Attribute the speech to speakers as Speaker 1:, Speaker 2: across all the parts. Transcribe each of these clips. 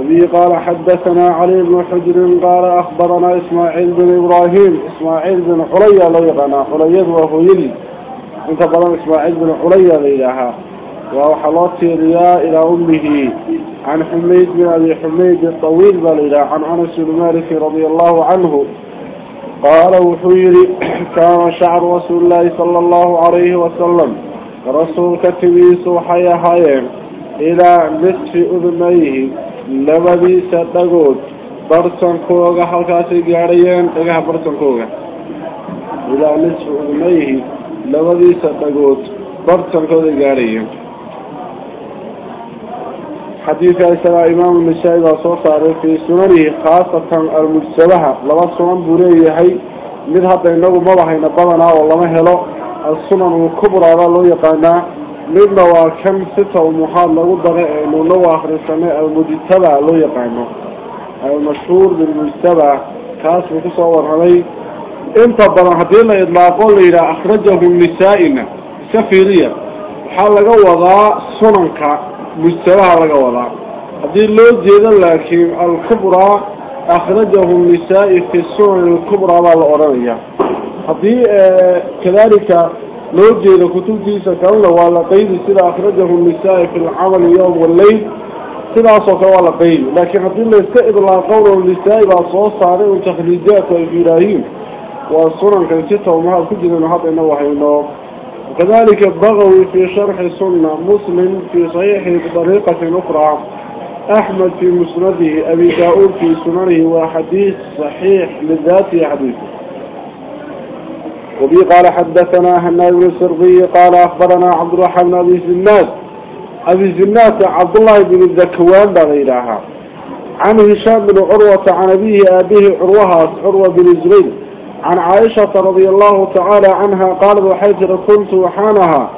Speaker 1: وبه قال حدثنا علي بن حجر قال أخبرنا إسماعيل بن إبراهيم إسماعيل بن حليا لو يقنا حليا وهو يلي. أنت قال إسماعيل بن حليا ليلها. وحلات رياء إلى أمه عن حميد بن أبي حميد الطويل بليلة عن أنس بن مالك رضي الله عنه. قال وحيري كان شعر رسول الله صلى الله عليه وسلم. رسول كتبيس وحيا حيا إلى نصف أذنيه. labadiisa dhagood barhsankooga halkaasay gaadhayeen dhagaha barhsankooga ilaa nisfu udmayhi labadiisa dhagood barhsankooday gaadhayeen. Xadiidka isagaa imaamu nisaa-i baa soo saaray fii sunanihi khaasatan almujtabaha laba sunan buu leeyahay. Mid hadda inagu mabahayna badanaa oo lama helo. Assunan ulkubraa baa loo yaqaanaa من وكم ستة ومحال ضغي إنه لو آخر السنة المجتبع لو يقانا المشهور بالمجتبع كاس بتصور عليه انت بنا هدينا إطلاقون إلى أخرجه النسائنا سفيرية حال لقوضا سننك مستواها لك وضع هذه اللو جيدا لكن الكبرى أخرجه النساء في السنن الكبرى والأورانية هذه آه لو جيدا كتب جيسا كاملة وعلى قيد سلا أخرجه النساء في العمل يوم والليل سلا صوت وعلى قيد لكن هذه اللي استئذ الله قوله النساء بأصوص عليه وتخريجات والإبراهيم والسنن كان ستة ومهار كجد أنه حتى إنه وحي النوم وكذلك الضغوي في شرح السنة مسلم في صحيحه بطريقة أخرى أحمد في مسنده أبي داود في سننه وحديث صحيح لذاته حديث وبي قال حدثنا هناد بن السربي قال أخبرنا عبد الرحمن أبي زناد. أبي زناد عبد الله بن الذكوان بغيرها عن هشام بن عروة عن أبيه أبيه عروها عروة بن زبير عن عائشة رضي الله تعالى عنها قالت وحيث كنت وحانها.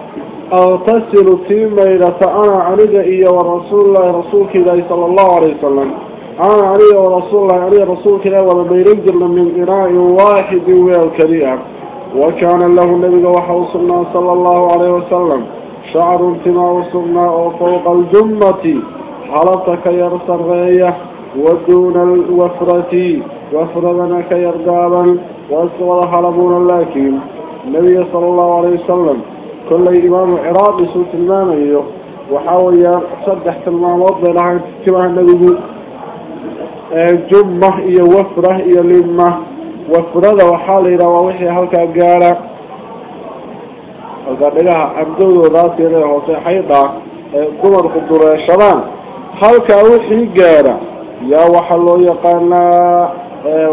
Speaker 1: أغتسل تيميلة أنا علي إيا ورسول الله رسولك إليه صلى الله عليه وسلم. أنا علي ورسول الله علي رسولك إليه ولميرجل من إناء واحد والكريئة وكان له النبي وحوصلنا صلى الله عليه وسلم شعر انتماء وصلنا وفوق الجمة. حلتك يرسل غيه ودون الوفرة وفرنا كيرقابا وأسوال حلبون. لكن النبي صلى الله عليه وسلم كل إمام عراقي سوء تلمان أيه وحاول يصدح وضع لها كما النبي. جمة إيا وفرة إيا لمة. wafrada waxaa la yidhaha waa wixii halkaa gaara. Halkaa dhagaha amdowdo raaskeeda hoose xayda ee dumarku dureeshadaan. Halkaa wixii gaara yaa waxaa loo yaqaanaa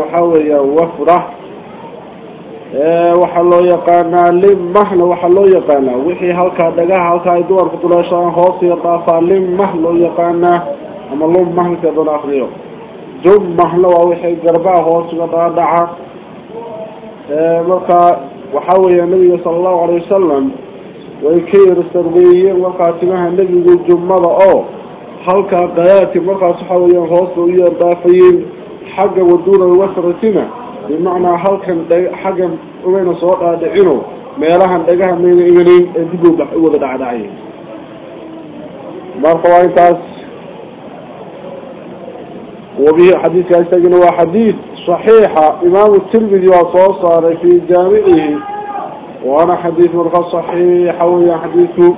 Speaker 1: waxaa weeyaan wafra waxaa loo yaqaanaa limahna waxaa loo yaqaanaa. Wixii halkaa dhagaha halkaa ay dumarku dureeshadaan hoos iyo dhaafaa limah loo yaqaanaa ama lumah halkeedana akriyo zog waa wixii garbaha hoos uga dhaadhaca markaa waxaa weeya nabiga sala allahu alayh wasalam way ka yar sarweeyeen markaa timaha nebigu jumada oo halkaa dayaati markaas waxaa weeyaan hoosta u yeer dhaafayeen xagga waduuna wasratina bimacnaa halkan xaggan umayna soo dhaadhicino meelahan dhagaha mayna iganin ee dib u wada dhacdhacay marka waa intaas وبه حديث يستجن هو حديث صحيحة إمام الترمذي وصوصار في جامعه وأنا حديث مرقى صحيح ويا حديثه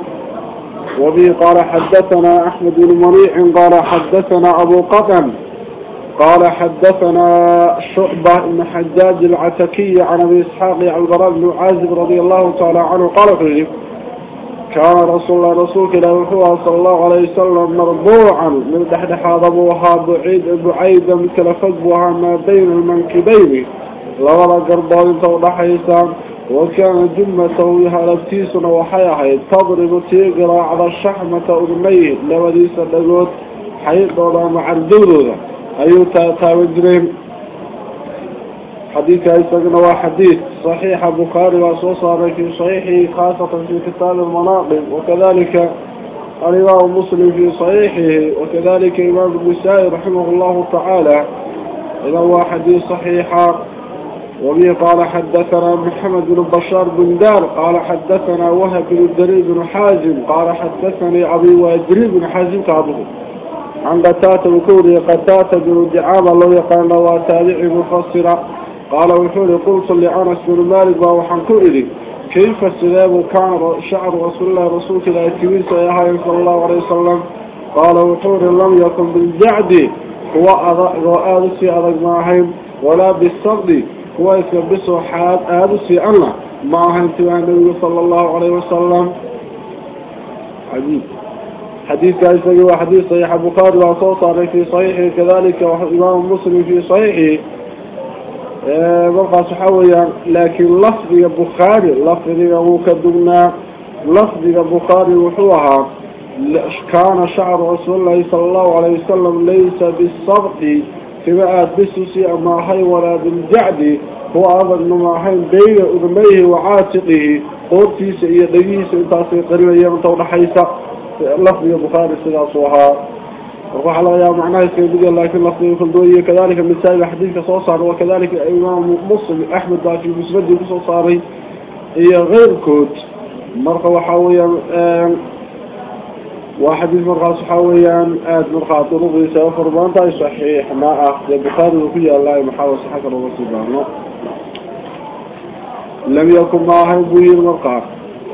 Speaker 1: وبه قال حدثنا أحمد بن مريح قال حدثنا أبو قتم قال حدثنا شعبة بن حجاج العتكي عن أبي إسحاق عن البراء بن عازب رضي الله تعالى عنه قال فيه كان رسول الله رسول كلا وحوها صلى الله عليه وسلم مرضوعا من تحت حاضبوها بعيد بعيدا مثل فجوها ما بين المنكبين. لولا قربان توضح حيسان وكان جمته هلبتيسنا وحيحي تضرب تيقرا على الشحمة أذنيه لوديس اللقود حيث مع الدولة أيو تاوجرين حديث أيساقنا هو حديث صحيح. بخاري وصوصار في صحيحه خاصة في كتاب المناقب وكذلك الإمام مسلم في صحيحه وكذلك إمام النسائي رحمه الله تعالى. إذا هو حديث صحيح. وبه قال حدثنا محمد بن بشار بن دار قال حدثنا وهب بن الدري بن حازم قال حدثني أبي وادري بن حازم كعبه عن قتاتة وكوري قتاتة بن دعامة لو يقال وتابع مفسرة قال وحوري قلت لأنس بن مالك وحن كوري كيف السلام كان شعر رسول الله رسول الله كبير سيهاي صلى الله عليه وسلم؟ قال وحوري لم يكن بالجعد هو آدسي أدق معهم ولا بالصد هو يسبسه حاد آدسي أنا معهم تبع النبي صلى الله عليه وسلم. حديث. حديث كان حديث صحيح البخاري وصوصا في صحيحه كذلك وإمام مسلم في صحيحه. مرقى صحويا لكن لفظ البخاري لفظ أبو كدبنا لفظ البخاري وحوها كان شعر رسول الله صلى الله عليه وسلم ليس بالصبط كما أدبسسي أما حي ولا بالجعد هو ما حي بين أذنيه وعاتقه قرتي سيديه سيطاسي قريبا يمتون حيث لفظ البخاري سياسوها وقال يا معناه سيدي لكن لفظ الخلدوية كذلك من سائل حديث صوصار وكذلك إمام مسلم أحمد باكي مسجد صوصاري هي غير كوت مرقى وحاويا وحديث مرقى صحاويا آد مرقى طرق سوفر بانتا صحيح. ما أخذ. البخاري وفي الله محاول صحيح الرسول لم يكن معهم بوير مرقى.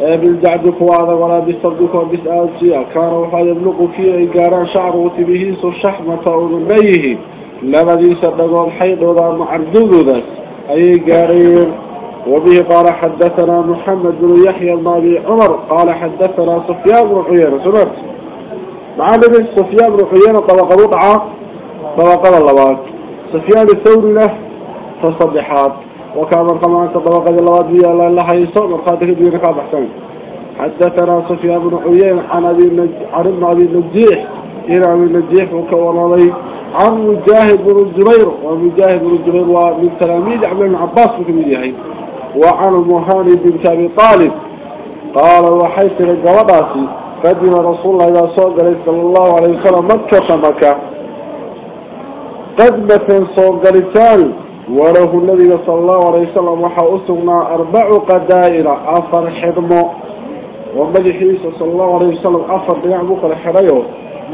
Speaker 1: بالجعد كواذا ولا بالصدق وبسآل سيا كان وحاد يبلغ فيه إقاران شعر وتبهيس الشحمة أذنيه لمدي صدقوا الحيض وذا معردود ذات. أي قارين وبه قال حدثنا محمد بن يحيى الماضي عمر. قال حدثنا سفيان بن حيينة سمعت؟ بن سفيان بن حيينة طبق رضعة طبق اللوات سفيان الثوري له تصبحات وكان كما طبق اللوات بيا الله الله يسوع مرقاتك بينك أحسن حدثنا سفيان بن حيينة عن أبي النج... عن ابن أبي النجيح إلى أبي النجيح وكون لي عن مجاهد بن الزبير ومجاهد بن الزبير ومن تلاميذ عبد بن عباس بن وعن المهاني بن أبي طالب. قال وحيث الجواداتي قدم رسول الله إذا صوت عليه صلى الله عليه وسلم مكة مكة قدمة صوت عليه وره النبي صلى الله عليه وسلم وحاوسنا أربع قدائر أفر حضمه ومجحه صلى الله عليه وسلم أفر بيعبوك الحريو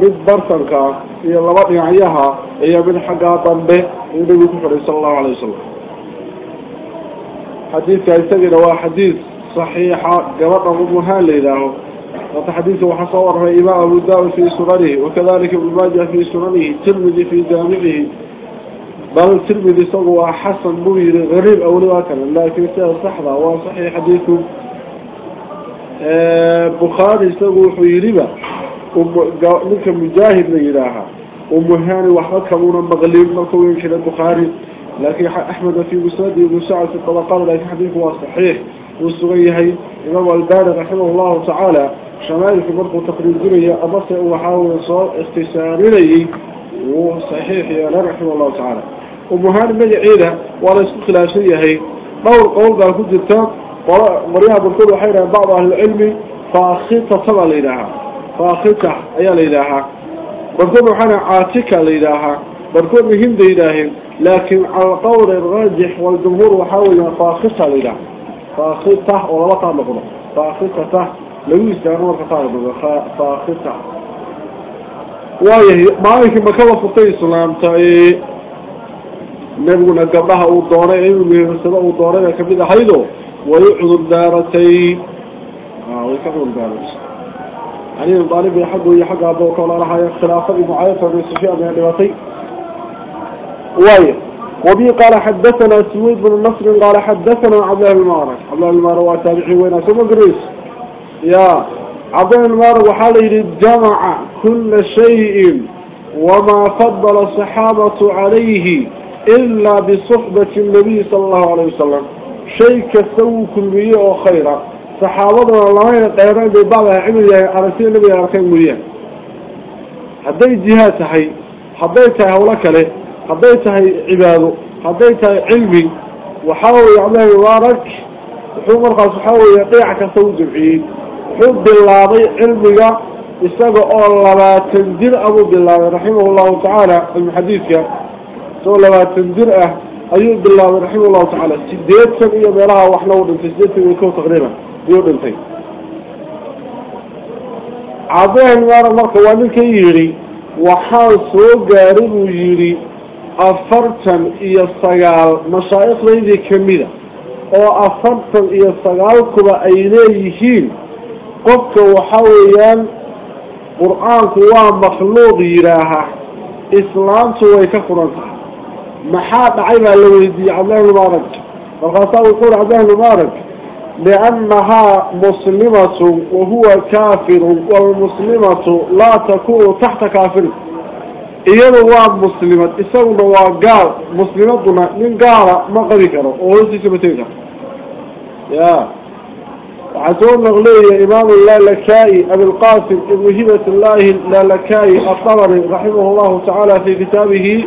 Speaker 1: من برطنك في اللبات يعيها هي من حقاطا به النبي كفر صلى الله عليه وسلم. حديث يستجد هو حديث صحيح قرأ ممها ليله وتحديثه وحصوره إباء أبو في سننه وكذلك أبو في سننه تلمج في جامعه. بعض التربيذ صغوا حسن مبير غريب أو لا واكلا لكن سأل صحبا وصحي حديثه آه، بخاري صغوا حيريبا ومكا مجاهد ليلاها ومهاني وحكمونا مغليب مكوين كلا بخاري. لكن أحمد في مسند ومساعد في الطبقات لكن حديثه صحيح. والصغيهي إمام البارد رحمه الله تعالى. شمال في مرقب تقريب جنيه أبطئ وحاول صار اختصار إليه. وصحيح يا رحمه الله تعالى. ومهان مجعيدا ولا يسوخ لها شيء هي. نور قول قال كجرتا مريها بركول وحيرا بعض أهل العلم. فأخيطة صلى ليلها. فأخيطة أي ليلها. بركول وحانا عاتكة ليلها. بركول مهم ديلاهم لكن على قول الراجح والجمهور وحاولها فأخيطة ليلها. فأخيطة ولا طعم قلو فأخيطة لو يستعرون القطار فأخيطة وهي ما هي مكلفة السلام تأيه طيب. Nebiguna gabdhaha uu doonay inuu mehersado uu doonay bay kamid ahaydo. Way u cudur daaratay way ka cudur daaratay علي بن طالب حقه يحق أبو كولا لها خلافة معاية بن سفيان بن دواتي وايه وبي قال حدثنا سويد بن النصر قال حدثنا عبد الله المبارك عبد الله المبارك وتابعي وين ثم قريس يا عبد الله المبارك وحاله جمع كل شيء وما فضل الصحابة عليه إلا بصحبة النبي صلى الله عليه وسلم شيء كسو كل مية وخيرا saxaabaduna lamayna qeyraan bay bacdaha cimil yahay aragtida nabiga arkeen mooyaan hadday jihaad tahay hadday tahay hawlo kale hadday tahay cibaado hadday tahay cilmi waxaa weeye cabdillahi mubaarak wuxuu markaas waxaa weeye dhiic kasta u jamciyey wuxuu bilaabay cilmiga isaga سولواتن درع آه أيوب بالله ورحمه الله تعالى. سديت سمية بلاها وحنا ودن سديت ويكو تغريبا ويودن تي. عضيه المارة مركة وانك يري. وحاسو قارب يري. أفرتن إيا الصقال مشايق ليدي كميدة. أو أفرتن إيا الصقال كبا أينيهين قبك وحاويان قرآن كواه مخلوق يراها. إسلام تويك قرآن صح محاط عيبا لويدي عبدالله المبارك. فالخاصه يقول عبد عبدالله المبارك لأنها مسلمة وهو كافر والمسلمة لا تكون تحت كافر. إيانا هو مسلمة إسانا هو قال مسلمتنا من قال مغركنا وهذه سمتينها يا. عزو النغلية إمام الله لكائي أبي القاسم إبن هبة الله لا لكائي أطلني رحمه الله تعالى في كتابه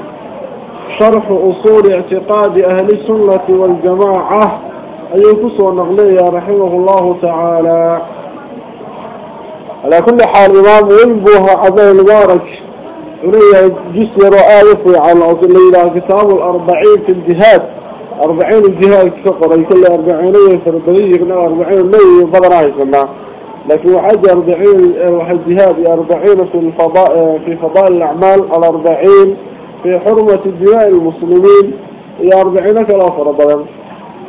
Speaker 1: ahli sunnati waljamaaca ayuu kusoo naqleeya raximah llahu tacaala calaa kuli xaal imaam weyn buu ahaa cabdllahi mubaarak وليه جسر رؤاية عن الليلة كتاب الأربعين في الجهاد. أربعين الجهاد كفر كل أربعين فربلية كنا أربعين اللي فضل راهي سمع لكن وحاجة أربعين واحد جهاد أربعين في في فضاء الأعمال الأربعين في حرمة دماء المسلمين هي أربعين كلا فربلا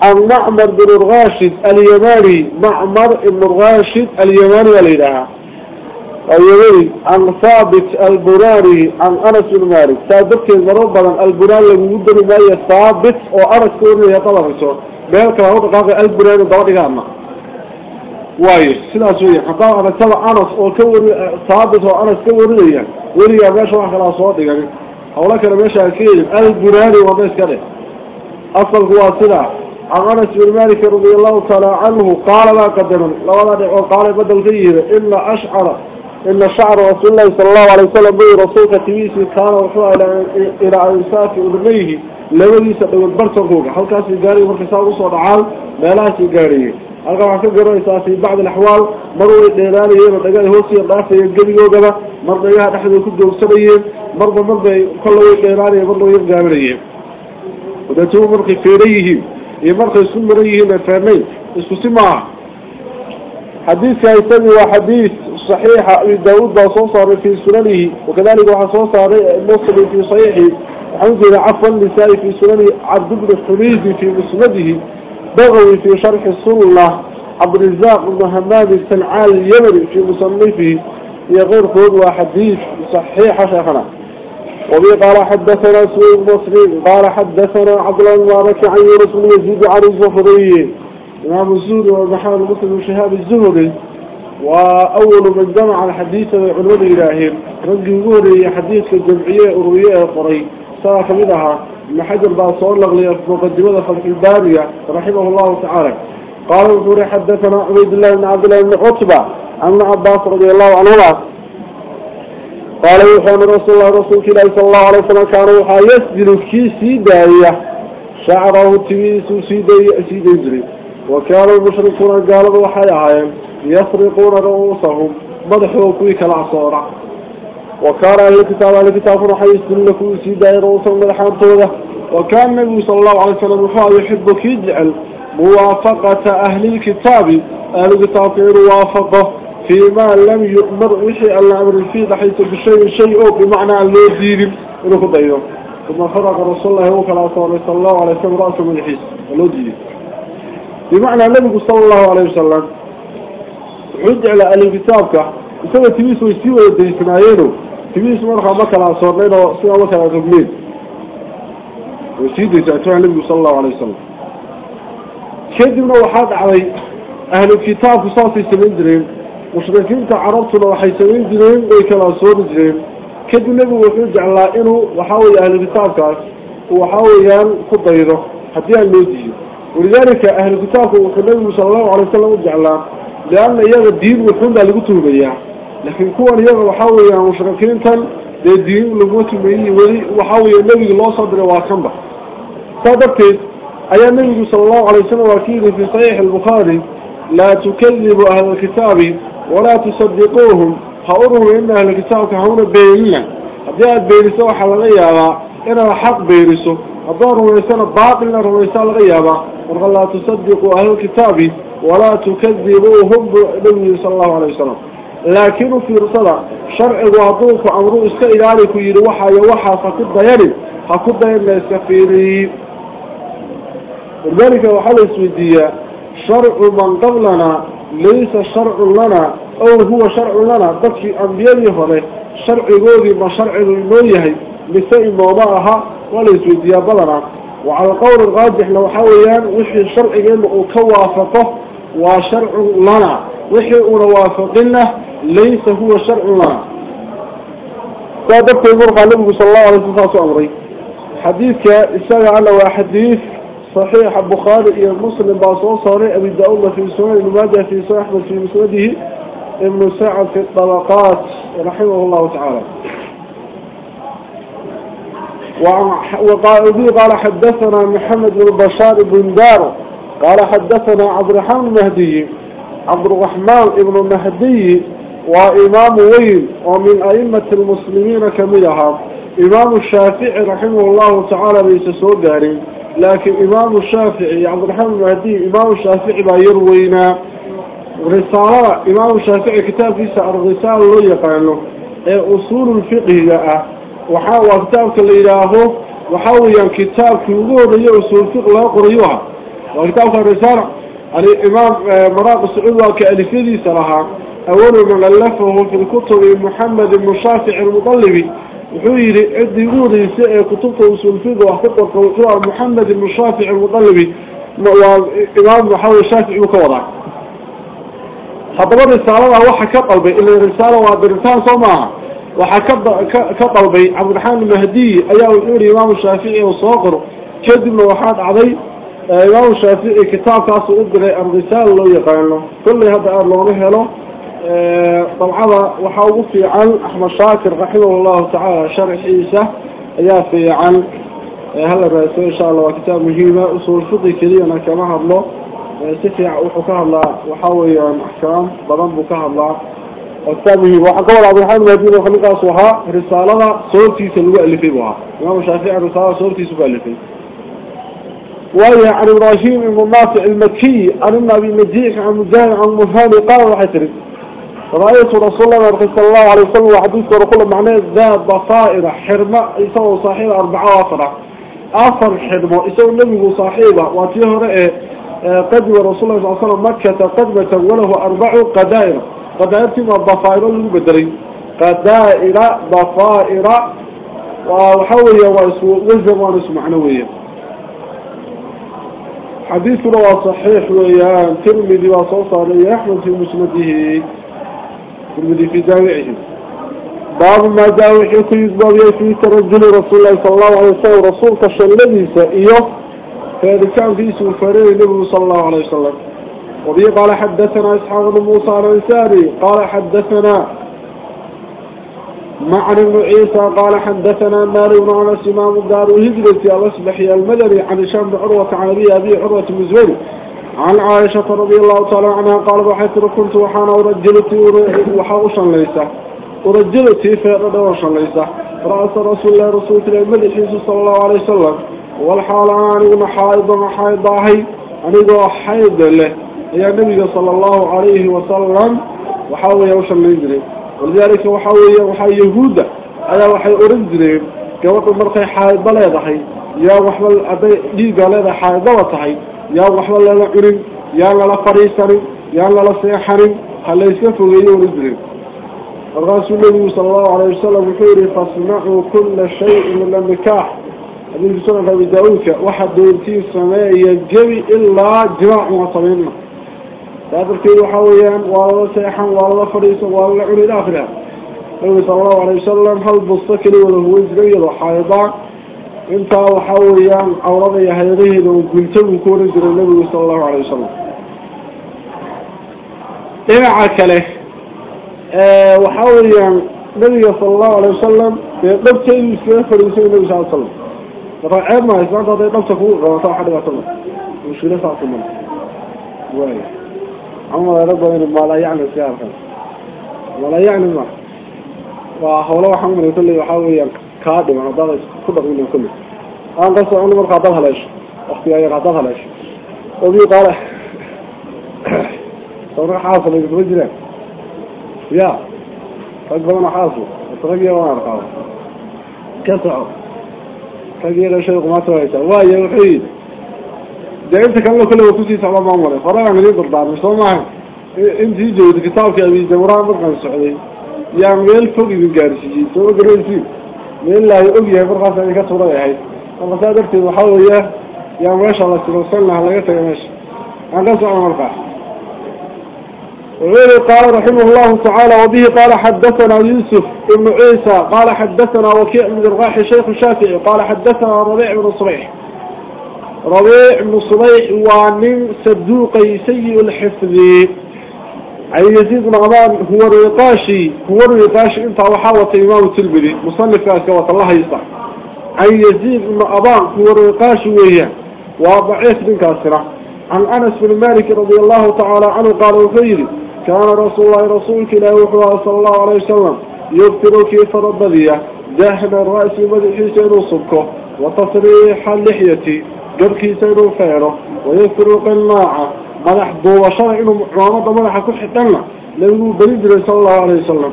Speaker 1: عن معمر بن الراشد اليماني معمر بن الراشد اليماني وليلها أيوي عن ثابت البراري عن أنس بن مالك. ثابت البراري يقدر ما ثابت وأنس كوري يطلع رسول بيلك هو دقاق البراري دوري غاما واي سلا سوية حقا أنا تبع أنس أو كوري ثابت وأنس كوري لي وري يا باشا وحكا لا صوتي يعني. أولا كان ماشا أكيد البراري وبيس كده أصل هو سلا عن أنس بن مالك رضي الله تعالى عنه قال لا قدر لو قال بدل غير إلا أشعر إن شعر رسول الله صلى الله عليه وسلم بي رسولك تبيسي كان وحوى إلى إنساف أذنيه. لولي سقوى برسنكوك هل كاسي قاري مركسا وصول عام ملاسي قاري halka waxaa ka garanaysaa fi bacdi alaxwaal mar way dheeraanayeen oo dhagaha hoostiya dhaafayeen gebigoogaba mar dhagaha dhexdooda ku joogsanayeen marba marbay kolla way dheeraanayeen marna way yargaabanayeen wadaatuhu markay feeran yihiin iyo markay isku maran yihiin ay feernayn isku si maaha xadiidka isagii waa xadiid صحيح. أبي داود بصوص في سننه وكذلك وحصوص مسلم في صحيحه. لله عفوا النساء في سننه عبد بن الحميد في مسنده. بغوي في شرح السنة عبد الرزاق همام السنعال اليمني في مصنفه. يغير خذ وحديث صحيح شيخنا. وبي قال حدثنا سويد مصري قال حدثنا عبد الله المبارك عن يونس بن يزيد عن الزهري. إمام الزهري ومحمد مسلم شهاب الزهري. وأول من جمع الحديث علماء الإلهين رجل يقول حديث الجمعية أروية قري سواء كمدها ابن حجر باصور لغلي في مقدمة فتح البارية رحمه الله تعالى. قال الزوري حدثنا عبيد الله بن عبد الله بن عتبة عن عباس رضي الله عنهما قال يوحنا رسول الله رسول الله صلى الله عليه وسلم كان يوحى يسجل في سيداية. شعره تميس سيداية سيداية. وكان المشركون قالوا وحياهم يسرقون رؤوسهم مدحوا كويك العصورة وكان أهل الكتاب أهل الكتاب رح يسلكوا سيداء رؤوسهم مدحان طوله وكان النبي صلى الله عليه وسلم وحاه يحبك يجعل موافقة أهل الكتاب. أهل الكتاب موافقة. فيما لم يؤمر وحي الأمر فيه حيث بشيء شيء بمعنى اللي دين إنه خضيه ثم خرق رسول الله وكلا صلى الله عليه وسلم رأسه من الحيس اللي دين بمعنى النبي صلى الله عليه وسلم حج على أهل كتابك isaga tibiis way sii wada daysanaayeen tibiis markaa ma kala soornayn oo sidaa ma kala rogmeen way sii daysaato nabigu sala allahu alay wasalam kadibna مشركين تعرضوا لحيسوين جنين ويكلا صور جنين كده نبي وفيد على إنه وحاول أهل الكتاب كاس وحاول يان خطيره حتى يلوذي ولذلك أهل الكتاب وخلال صلى الله عليه وسلم وجعل لأن يغ الدين وكون على قطب لكن كون يغ وحاول يان مشركين تل الدين لموت مني ولي وحاول النبي الله صدر واقمة صدرت أيام النبي صلى الله عليه وسلم وكيل في صحيح البخاري لا تكذب أهل الكتاب ولا تصدقوهم. هؤلاء إن أهل الكتاب كهؤلاء بيئين أبيات بيرسوا حلاليها إن الحق بيرسوا أبدار ويسان الباقل ويسان الغيابة. ورغل لا تصدقوا أهل الكتاب ولا تكذبوهم بإذن صلى الله عليه وسلم. لكن في رسالة شرع وضوف أمرو إسكائل عليك يروحا يوحا فكد يلي. فكد يلي سفيري. وذلك وحل السويدية شرع من قبلنا ليس شرع لنا أو هو شرع لنا. ضد أنبياء فلي شرع جودي ما شرع المويه لساء موضعها وليس ديابلنا وعلى القول الغاضح لو حاوليان وحي الشرع جيب أكوافقه وشرع لنا. وحي أروافقنا ليس هو شرع لنا. فهذا يقول غالبه صلى الله عليه وسلم أمري حديثك إساء على حديث صحيح البخاري مسلم باصون صاري أبي داود في سنة الماجة في أحمد في مسنده ابن سعد في الطبقات رحمه الله تعالى. وقال قال حدثنا محمد بن بشار بن دار قال حدثنا عبد الرحمن المهدي عبد الرحمن بن مهدي وإمام وين ومن أئمة المسلمين كملها إمام الشافعي رحمه الله تعالى ليس سوداري لكن إمام الشافعي عبد الرحمن مهدي إمام الشافعي ما يروينا. رسالة إمام الشافعي كتاب في سعر الرسالة اللي قاله أصول الفقه لا. وحاوى كتابك الإله وحاوى يعني كتابك يقول لي أصول الفقه لا قريوها وكتابك الرسالة الإمام إمام آه، مراق السعودة كألفين سرها أول من ألفه في الكتب محمد المشافع المطلبي. وحو عدي غوريسه اي كتبته وصول فيه واخ وقرار محمد بن شافع المطلبي. إمام محمد الشافعي وكوضع. حضر رسالة واخا قلبي إلى رسالة وابرسان سوما واخا كطلبي عبد الرحمن المهدي اياه يري إمام الشافعي وصوقر كذبنا واحد علي إمام الشافعي كتاب خاص أو غري الرسالة لو يقينه كل هذا لو هلو طبعا وحاوه في عن أحمد شاكر رحمه الله تعالى شرح عيسى أياه في عن هل الرئيسي إن شاء الله وكتاب مهيمة أصول فضي كريمة كما الله سفيع وحكاها الله وحاوي عن أحكام ضمن بكاها الله. وكتاب مهيمة وحكاها الله بحيان مدينة وخليقها صوحا رسالة صورتي سلوء اللي في بها. إمام شافيع رسالة صورتي سلوء اللي في ويا عن إبراهيم المناطع المكي عن النبي مجيح عن مجان عن مفاني قال راح يترك رأيت رسول الله صلى الله عليه وسلم وحديث ورقول معناه ذات ضفائر حرمة يسوى صاحبة أربعة وافرة أفر حرمة يسوى النبي صاحبة وأتيه رأي قدم رسول الله صلى الله عليه وسلم مكة قدمة وله أربع قدائر. قدائرتي ما ضفائر اللي بدري. قدائر ضفائر وحوية وزن ونس معنوية. حديثنا صحيح ويان ترمذي وصوصى عليه أحمد في مسنده. ترمذي في جامعه. باب ما جاء وحيكم يزباب في ترجل رسول الله صلى الله عليه وسلم رسول كشلذي سئيه فهذا كان في اسم الفريق النبي صلى الله عليه وسلم. وبي قال حدثنا إسحاق بن موسى الأنساري قال حدثنا معنى بن عيسى قال حدثنا النار بن أنس إمام الدار الهجرة الأصبحي المدني عن هشام بن عروة عن أبي عروة المزوري عن عائشة رضي الله تعالى عنها قال وحيث كنت وحانا ورجلتي وحاوشا ليس ورجلتي فيردوشا ليس رأس رسول الله رسول الله المدحي صلى الله عليه وسلم. والحال أنا حائض حائضاهي أنا حائض له. يا النبي صلى الله عليه وسلم وحاول يوصل لإنجلي ولذلك وحاول وحاول يهودا. أيا وحي أرنجلي قوات المرقى حائض بليضحي يا وحول أدي يا وحول لنا عرن يا لنا فريسري يا لنا سيحري هل يسكفوا لي أرنجلي الرسول صلى الله عليه وسلم يقول فاصنعوا كل شيء من النكاح. هذه سنة أبي داود واحد دولتي السماء يجري إلا جراع وطبيعنا هذا الكيد وحويان والله سيحا والله فريسا والله عري الآخرة صلى الله عليه وسلم انت وحويان عورضي هيضيه لو قلت وكون جرى النبي صلى الله عليه وسلم إيه عكله أه وحويان النبي صلى الله عليه وسلم قبت يسكي فريسا النبي صلى الله عليه وسلم رعب ما يسمع هذا قبت فوق غلطة حد غلطة وشيله منه واي عمر ربنا ما لا يعني سيارة ما لا يعني ما وحوله يقول لي وحاول كادم على ضغط كله منه كله. أنا قصة أنا مرة قاطعها ليش أختي هي قاطعها ليش وبي قال صراحة حاصل يتوجه يا فقبنا حاصل اترقيا وأنا ارقاه كسعه تقيل شيء ما تويته واي انت كان له كله وكسي سبب ما مره فرع من يقدر بعد مش ما إنت جيد كتابك أبي دوران مرقان سعودي. يا ميل فوق من gaarsiiyay soo gareysii markaas ay ka tuuray yahay ama saadabtii waxa weeye yaa meesha la tirsan laga tagay meesha aan ka soo markaa وغير قال رحمه الله تعالى وبه قال حدثنا يوسف بن عيسى قال حدثنا وكيع بن الراحي شيخ الشافعي قال حدثنا ربيع بن صبيح. ربيع بن صبيح ومن صدوقي سيء الحفظ. عن يزيد عمان هو الرقاشي هو الرقاشي إنت وحاوة إمام التلمذي مصنف كاسكوة الله يصح عن يزيد عمان هو الرقاشي وهي. وضعيف بن كاسرة. عن أنس بن مالك رضي الله تعالى عنه قال وخيري كان رسول الله رسولك لا يوحوها صلى الله عليه وسلم يغفر كيف ربذية دهن الرأس مدحي سينو صبكه وتصريح اللحية مدح دوشان إنه معامة مدح كل حتنا لأنه بريد صلى الله عليه وسلم.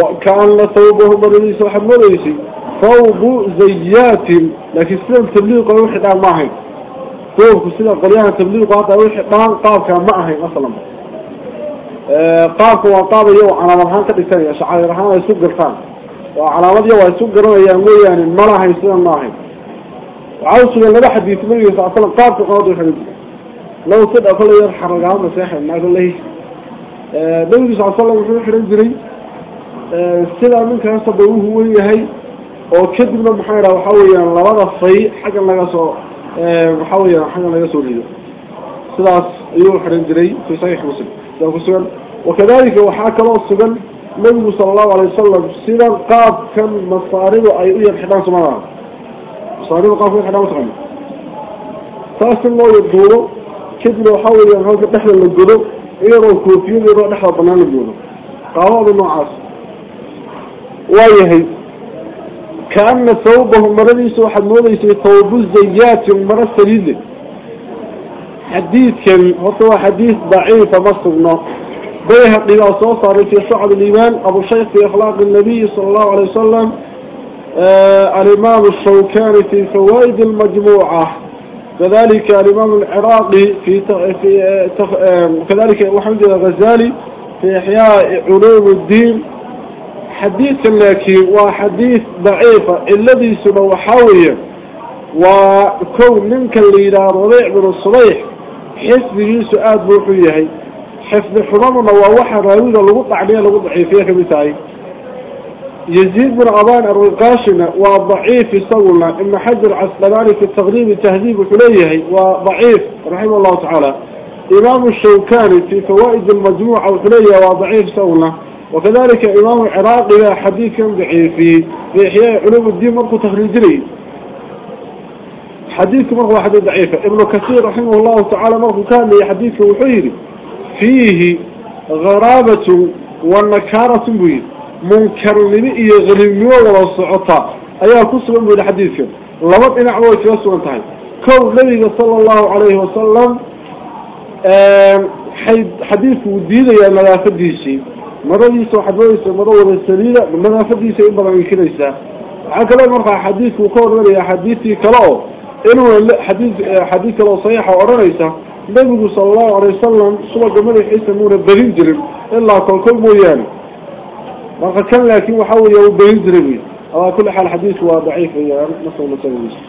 Speaker 1: وكان ثوبه مريس وحد مريسي ثوب زيات. لكن سلم تبليغ وحد عن معهم ثوب سلم قريانا تبليغ وحد عن قاب كان معهم مثلا قابك وقاب يو على مرحان كدكتاني أشعار رحان يسوق قرطان وعلامات يو يسوق قرطان يانوي يعني وعاوز سنة لبا حديث النبي صلى الله عليه وسلم قابك وقاب يحرج لو صدق كل يرحر رقام مسيحي ما قال له النبي صلى الله عليه وسلم جري sida ninkan sabab uu weyn yahay oo kadibna maxaa yiraahdaa waxa weeyaan labada fay xagga laga soo ee waxa weeyaan xagga laga soo liido sidaas ayuu xiran jiray fi sahih muslim sida ku sugan wakadalika waxa kale oo sugan nabigu sallallahu alayhi wasallam sida صاروا قافوا حداو تغني فاست مو يدوه كد لو حاول يروح دخل للجلو يروح كوفي يروح دخل بنان الجلو قالوا بنعاس ويهي كأن ثوبهم مرديس واحد مرديس ثوب الزيات مر السليل حديث كان هو حديث ضعيف مصرنا. بيها قلاصه صار في صعد الإيمان. أبو شيخ في إخلاق النبي صلى الله عليه وسلم آه الإمام الشوكاني في فوائد المجموعة. كذلك الإمام العراقي في في تف... آه كذلك محمد الغزالي في إحياء علوم الدين. حديث لكن وحديث ضعيفة الذي سنو حاوية وكون منك اللي إلى ربيع بن الصبيح حفظه سؤال بوحيه. حفظ حرمنا ووحى راوية لغط عليها لغط ضعيفية كمثاي يزيد بن عبان الرقاشنا وضعيف صولنا إن حجر عسلاني في التغريب التهذيب حليه وضعيف رحمه الله تعالى. إمام الشوكاني في فوائد المجموعة وحليه وضعيف صولنا وكذلك إمام العراقي حديث ضعيف. في إحياء علوم الدين مرقو تخريج لي حديث مرقو واحد ضعيف. ابن كثير رحمه الله تعالى مرقو كان حديث وحيري. فيه غرابة والنكارة منكر من يغلب من ولا صعطة أيها قصر من الحديث. لابد إن أعوه في رسول الله كون نبي صلى الله عليه وسلم حديث مديد يا ملافد يسي مرد يسو حدوه يسو مرور السليلة ملافد يسي إبرا من كنيسة. عكلا مرقع حديث وكور ولي حديثي كلاو. انو حديث حديث كلاو صحيح ورنيسة نبي صلى الله عليه وسلم صلى الله عليه وسلم صلى الله عليه وسلم إلا كون كون مويان. Waxa weya uu bedin jiray buy alaa kuli xaal xadiidku waa daciif weyaan nasal masaladiisa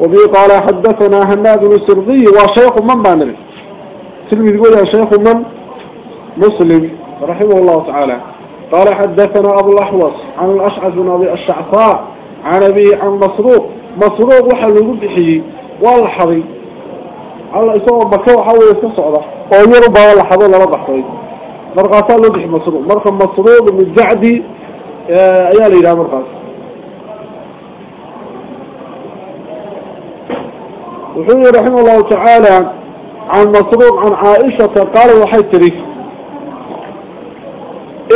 Speaker 1: وبه قال حدثنا هناد بن وشيخ من بانري. تلميذ يقول يا شيخ من مسلم رحمه الله تعالى. قال حدثنا أبو الأحوص عن الأشعث بن أبي الشعثاء عن أبي عن مسروق. مسروق وحل يقبحي والحظي الله يسوى بكو حاول يستصعده ويربى والحظي لما ضحوي مرقاتا لبح مسروق مرقا مسروق من جعدي أيالي لا مرقاس وحوي رحمه الله تعالى عن مسروق عن عائشة قال وحي تريك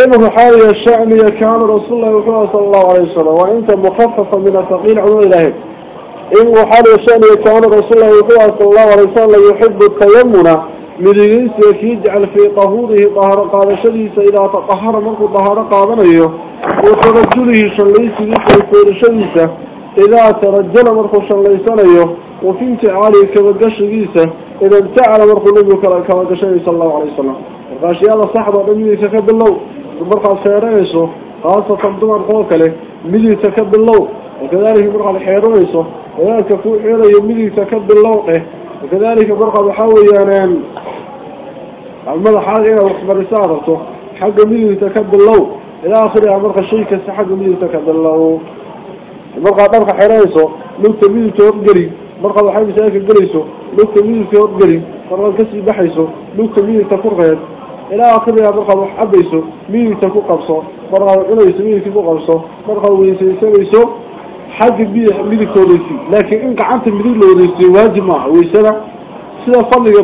Speaker 1: إنه حالي الشأن كان رسول الله صلى الله عليه وسلم وإنت مخففة من الثقيل عمر إلهي إنه حالي الشأن كان رسول الله صلى الله عليه وسلم يحب التيمن مدينيس يجعل في طهوره طهر قاد شديس إذا تطهر منه طهر قادنيه وترجله شليس يفعل شديسة إذا ترجل مرخو شليسانيه وفي انتعاله كبقش جيسة إذا انتعل مرخو نبي كبقش صلى الله عليه وسلم. هذا صحبه نبي سكب الله مرخو سيريسه خاصة دمر قوك له. مدي سكب الله وكذلك مرخو الحيريسه وذلك فوق حيري مدي سكب الله وكذلك مرخو بحاول يعني المدى حاجة وخبر سارته حق مدي سكب الله إلى آخرها مرخو شيء كسي حق مدي سكب الله markaa dharka xirayso lugta midibka horgeli markaad waxay masaajidka gelayso lugta midibka horgeli markaad kasii baxayso lugta midibka ku reed ilaa akhiriga markaad wax cabayso midibka ku qabso markaad cunayso midibka ku qabso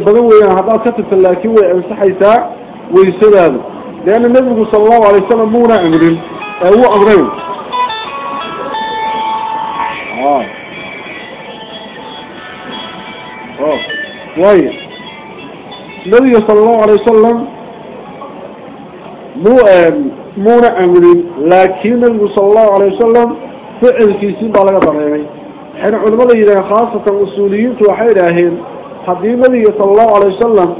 Speaker 1: badan weeyaan haddaad ka tirta laakiin way ansaxaysaa weysadaadu leanna nebigu sala allahu alay wasalam muuna amrin ee wuu amrayn آه آه كويس النبي صلى الله عليه وسلم مو مو نعمل لكن النبي صلى الله عليه وسلم فعل كيسين بالغ ضريمي حين علماء إذا خاصة أصوليين وحيد أهين حدي النبي صلى الله عليه وسلم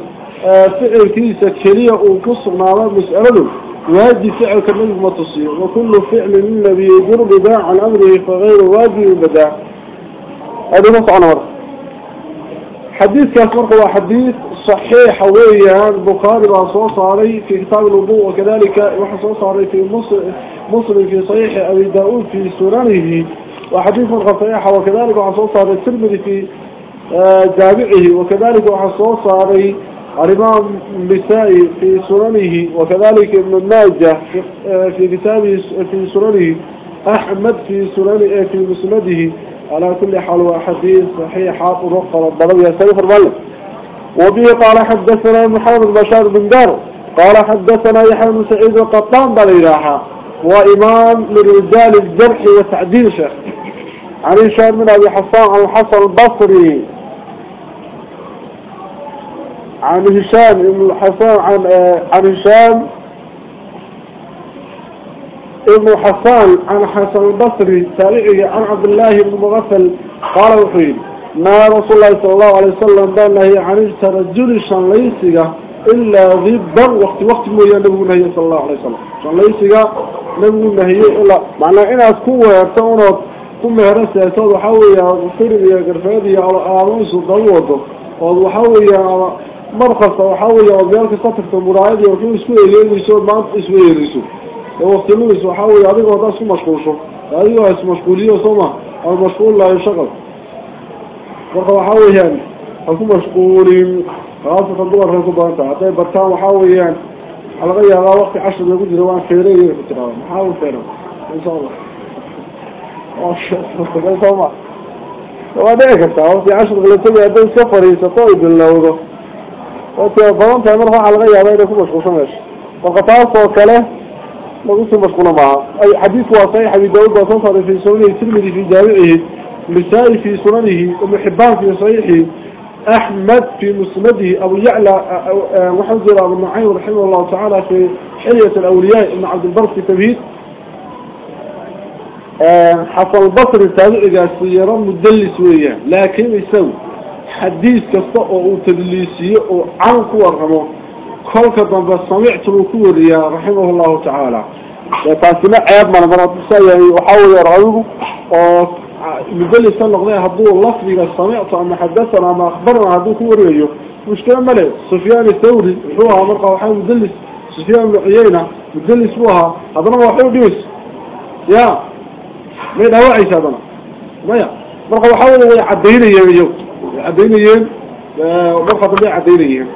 Speaker 1: فعل كيسة كلية وقصر مع مسألة واجب فعل كالنبي ما تصير. وكل فعل النبي يجر بدا عن أمره فغير واجب بدا هذا نص عن مرة. حديث كاسمر هو حديث صحيح ويا البخاري وصوص عليه في كتاب الوضوء وكذلك وحصوص عليه في مصر, مصر في صحيح أبي داود في سننه. وحديث مرة صحيح وكذلك وحصوص عليه في جامعه وكذلك وحصوص عليه الإمام النسائي في سننه وكذلك ابن ماجه في كتابه في سننه أحمد في سننه في مسنده. على كل حال وحديث صحيح ورقة الضرب يستغفر الملك وبه قال حدثنا محمد بشار بن دار قال حدثنا يحيى بن سعيد القطان بالإراحة وإمام لرجال الجرح والتعديل شيخ. عن هشام من أبي حسان عن الحسن البصري. عن هشام بن حسان عن عن هشام ابن حسان عن حسن البصري تابعي عن عبد الله بن مغفل قال وحيد ما رسول الله صلى الله عليه وسلم قال له عن ترجل شنليسك إلا ضبا وقت وقت مويا نبو نهي صلى الله عليه وسلم. شنليسك نبو نهي إلا. معنى إنها تكون ويرتونت ثم هرسة يتوضع حوي غفير يا قرفادي على مرخص وحاول يوضيالك سطرت المراعيد يوكين اسكو إليه ويسوه ما اسمه يرسو وقت لويس وحاول يعطيك وضع اسمه مشغولشو هذه هو اسمه مشغولية وصمع المشغول لا يشغل مرخص وحاول يعني أكون مشغولين خاصة الدول رنكو بانتا حتى برتان وحاول يعني على غير على وقت عشر يقول جروان خيري يفترى محاول خيرا إن شاء الله شاء الله وهذا كنت وقت عشر غلطة يدين سفر يستطيع بالله مرخا غيا بيد ku mashquulsanays waqtaas oo kale lagu soo mashquulo ma ay hadith waa sahih abi daawud wa sahih fi sunan tirmidhi fi jami'ihi misai fi sunanihi wa muhibban fi sahihi احمد في مسنده ابو يعلى وحمد ابو النعيم رحمه الله تعالى في حلية الاولياء ابن عبد البر في تمهيد حصل البصري التابعي سيرا مدلس وياه لكن يسوي حديث كسته أو تدليسيه أو عن كورمو كلك ضمن سمعت كوريا رحمه الله تعالى. وتاسنا عيب من مرات سيئي وحاول يرغبه مدلس النقضية هدو اللفظي سمعت أما حدثنا ما أخبرنا هدو كوريا. مشكلة ملي سفيان الثوري هو مرقى وحاول مدلس سفيان بن عيينة مدلس بوها هذا. ما وحاول ديس يا ما يدعوا عيسى هذا. ما يا. مرقى وحاول يعدين يوم. عدينيين ومرخة طبيعة عدينيين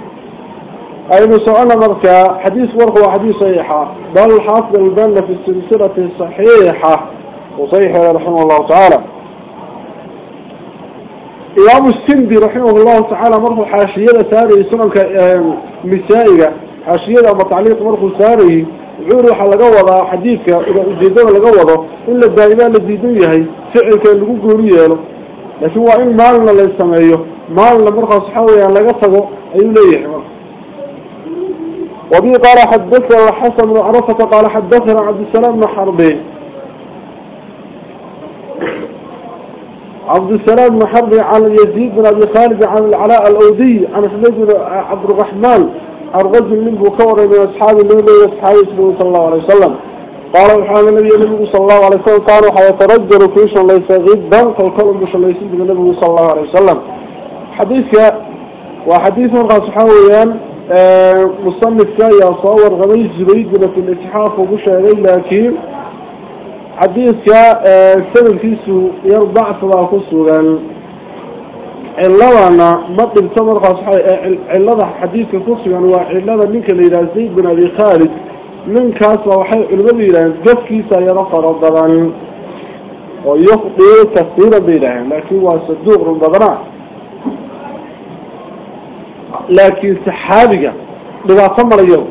Speaker 1: أي سؤال مركا حديث ورقة وحديث صحيحة. بل الحافظ البن في السلسلة الصحيحة وصحيحة رحمه الله تعالى. إمام السندي رحمه الله تعالى مرخ حاشية ساري سنة مسائية حاشية متعليق مرخ ساري عورو حلقة حديثك إذا أجيدون لقوضه إلا الدائمان الذي دويه فعل كان لقو قوليه له laakiin waa in maalna la sameeyo maalna markaas waxa weeyaan laga tago أي ليه وبي قال حدثنا حسن بن عرفة قال حدثنا عبد السلام بن حربي. عبد السلام بن حربي عن يزيد بن أبي خالد عن العلاء الأودي عن حميد بن عبد الرحمن عن رجل من بكور من أصحاب النبي وأصحاب صلى الله عليه وسلم. قال وحال النبي صلى الله عليه وسلم قالوا حيترجل كيش ليس غدا فالكل مش ليس النبي صلى الله عليه وسلم. حديثك وحديث مرقى سحاويا آه، مصنف يا صور غميس زبيد في الاتحاف ومشاهدي لكن حديثك آه، سبب كيسو يربع كسوغان. ciladana ma dhibto markaas cilada xadiidka ku sugan waa cilada ninka la yidhaha zayd bin abi khaalid waxay culimadu yidhaaheen gafkiisa yaro fara badan oo yukdi kasiiran bay yidhaaheen laakin waa saduuq run badanaa laakiin saxaabiga dhibaato malayo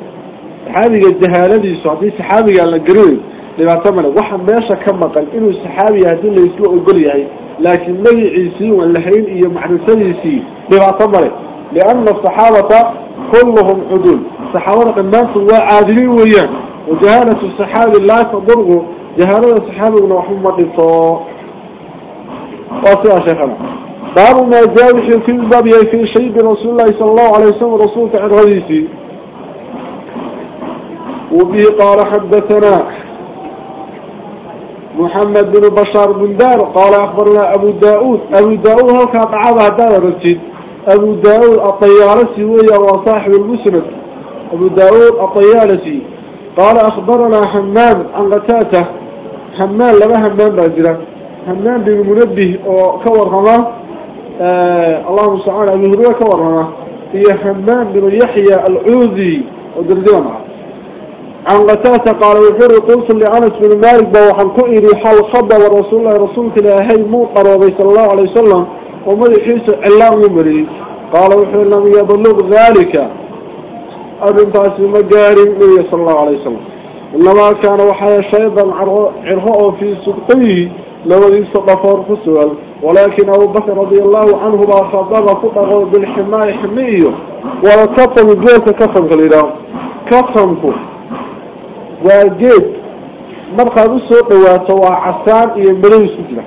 Speaker 1: saxaabiga jahaaladiisu haddii saxaabiga la garinayo dhibaato male waxa meesha ka maqan inuu saxaabiya haddii laisla ogol yahay laakiin magaciisii waan lahayn iyo macrifadiisii dhibaato male liana asaxaabata kulluhum cudul الصحابة الناس هو عادلين وياه. وجهالة الصحابة لا تضره. جهالة الصحابة من وحمة قصة يا شيخنا. باب ما جاوش في الباب يفي شيء برسول الله صلى الله عليه وسلم رسول عن رئيسي وبه قال حدثنا محمد بن بشار بن دار. قال أخبرنا أبو داود. أبو داود هو كان عبا دار رسيد أبو داود الطيارة سوية وصاحب المسلم أبو داود الطيارسي قال أخبرنا حمام عن غتاته حمام لما حمام باجرة حمام بن منبه وكور رماه آه الله سبحانه أبو كور رماه هي حمام بن يحيى العوذي ودرجونا عن غتاته قال وحر قلت لأنس بن مالك بوحن كئري حال خبر رسول الله رسول الله مو قرابي صلى الله عليه وسلم. ومدي حيث علام يمري قال وحر لم يبلغ ذلك. أبن تاسي مقارن نبي صلى الله عليه وسلم. إنما كان وحيا شيطا عرفه في سبقيه لو يستغفر فسوال ولكن أبو بكر رضي الله عنه بأخذ فطغ بالحماية حمية. ولكتم جيسة كفن قليلا كفنكم waa geed markaad usoo dhawaato waa casaan iyo madow isku jira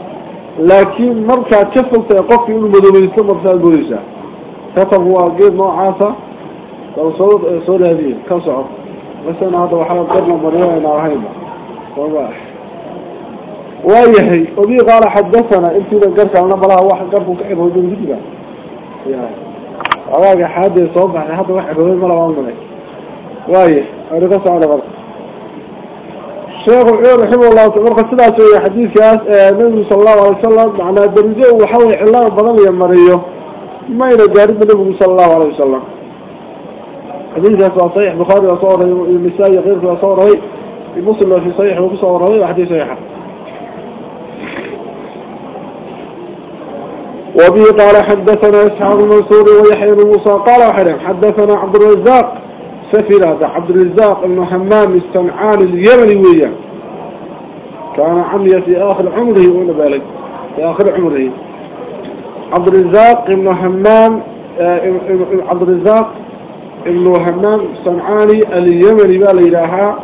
Speaker 1: laakiin markaad ka fogtahay qofkii inuu madoobaysto marsaad moodeysaa أو صوت صوت هذه صعب بس أنا هذا وحنا قرنا مريان عهيمة صباح. ويهي أبي قال حدثنا. أنت إذا قرت أنا بلا واحد قرب وكعب هذا جدا يا. الله حد صوب. يعني هذا واحد هذا ملا وانظر ويه ويحي. قص على غلط شيخ عمر رحمه الله تعالى. قصدا سوى حديث ياس. نبي صلى الله عليه وسلم معنا درجة وحول علاه بدل يمريه ما يرجع من النبي صلى الله عليه وسلم. Waa soo waray muslim waa fi saxiix uu kusoo wararay waa xadiis saxiixa وبه قال حدثنا إسحاق المنصور ويحيى بن موسى قال وحده حدثنا عبد الرزاق هذا عبد الرزاق بن حمام السمعان اليمني ويا كان عمي في آخر عمره ولا بالك في آخر عمره. عبد الرزاق بن حمام عبد الرزاق بن حمام السمعاني اليمني بالإلهة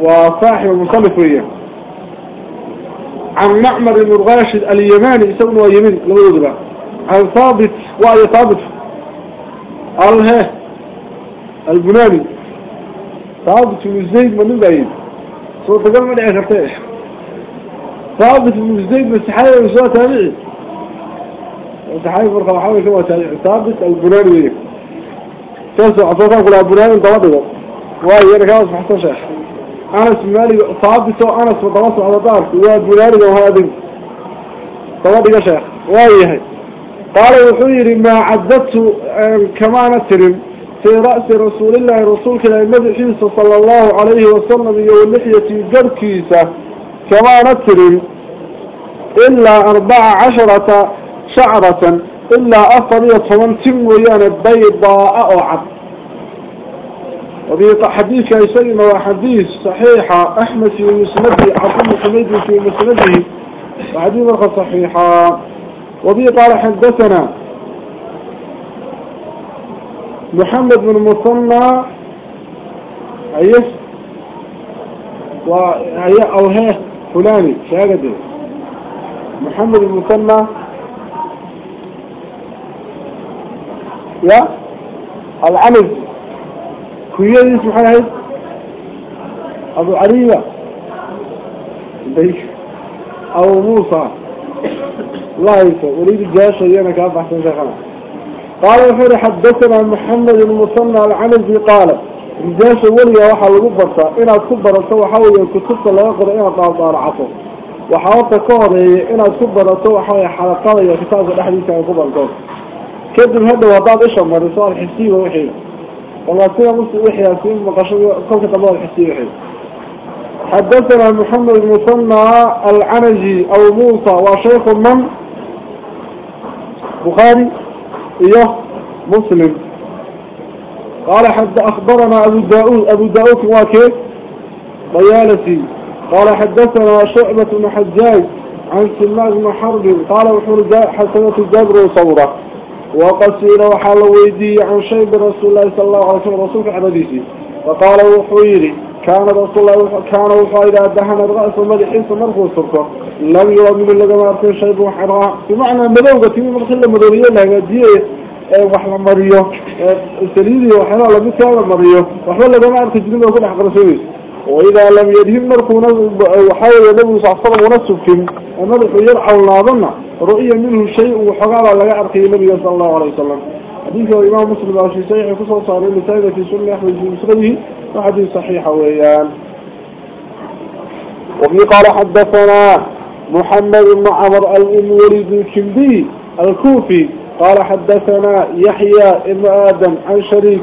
Speaker 1: وصاحب المصنف ويا عن معمر بن الغاشد اليماني يسمونه يمين لو يدرى عن ثابت وعي ثابت. الله البناني. ثابت بن زيد من بعيد. صوت قبل من عشرتين ثابت بن زيد بن سحايا وسوى تابعي. سحايا فرقة وحاول ثابت البناني. تنسوا عطوطا كل البناني انتوضوا واي أنا كان حسن شيخ. أنس مالي ثابت وانس وطلص على دارك هو البناني وهذا توضي شيخ. واي هي قال وحيري ما عددت كما نترم في رأس رسول الله رسولك المدحيس صلى الله عليه وسلم يولحية قركيسة كما نترم إلا أربع عشرة شعرة. إلا أفضل فمنتم ويانا بيضاء أعب وفي حديث يسلم وحديث صحيحة أحمد في مسنده عظيم حميد في مسنده وحديث صحيحة وفي قال حدثنا محمد بن أيه وهي أو هي فلاني شاهد محمد بن مثنى يا؟ كوية اسمه حاجة أبو علية بيش. أو موسى. الله يسر وليد الجاشة يانا كافة أحسن شيخنا. قال وحر حدثنا محمد المصنع العنزي قال. الجاشة ولي وحا لقبطة إنا كبرة وحاول كتبت لا يقرأ إنا طالبار عطو وحاولت كوري إنا كبرة وحاول حلقات كتاب الأحديث عن كبرة كذب هذا وضعت إيش أمر صار حسي وحي والله سيا مصر وحي أسين مقاشر كل كتابات حسي وحي حدثنا محمد المصنع العنجي أو موسى وشيخ من بخاري إياه مسلم قال حد أخبرنا أبو داود أبو داود واكيد طيالسي قال حدثنا شعبة بن حجاج عن سماء بن حرب قال وحور حسنة الجبر وقسيل وحال ويدي عن شيء برسول الله صلى الله عليه وسلم رسول حديثي فقال وحويري كان رسول الله كان وحا إذا دهن الرأس مدحيس مرخو سرقه لم يؤمن لما أرسل شيء بحراء بمعنى مدوغة تيمي مرخل مدورية لها جيه وحلا مريو سليدي وحلا لم يسال مريو. وحلا لما أرسل جنوب وكل حق رسولي وإذا لم يدهم مرخو وحاول النبي صلى الله عليه وسلم ونسبكم المدح يرعى الناظمة رؤية منه شيء وحقال لا يعرف النبي صلى الله عليه وسلم. حديث الإمام مسلم في صحيح قصة صار لسائل في سنة أحمد في مسلمه. وحديث صحيح ويان. وفي قال حدثنا محمد بن عمر الوليد الكندي الكوفي. قال حدثنا يحيى بن آدم عن شريك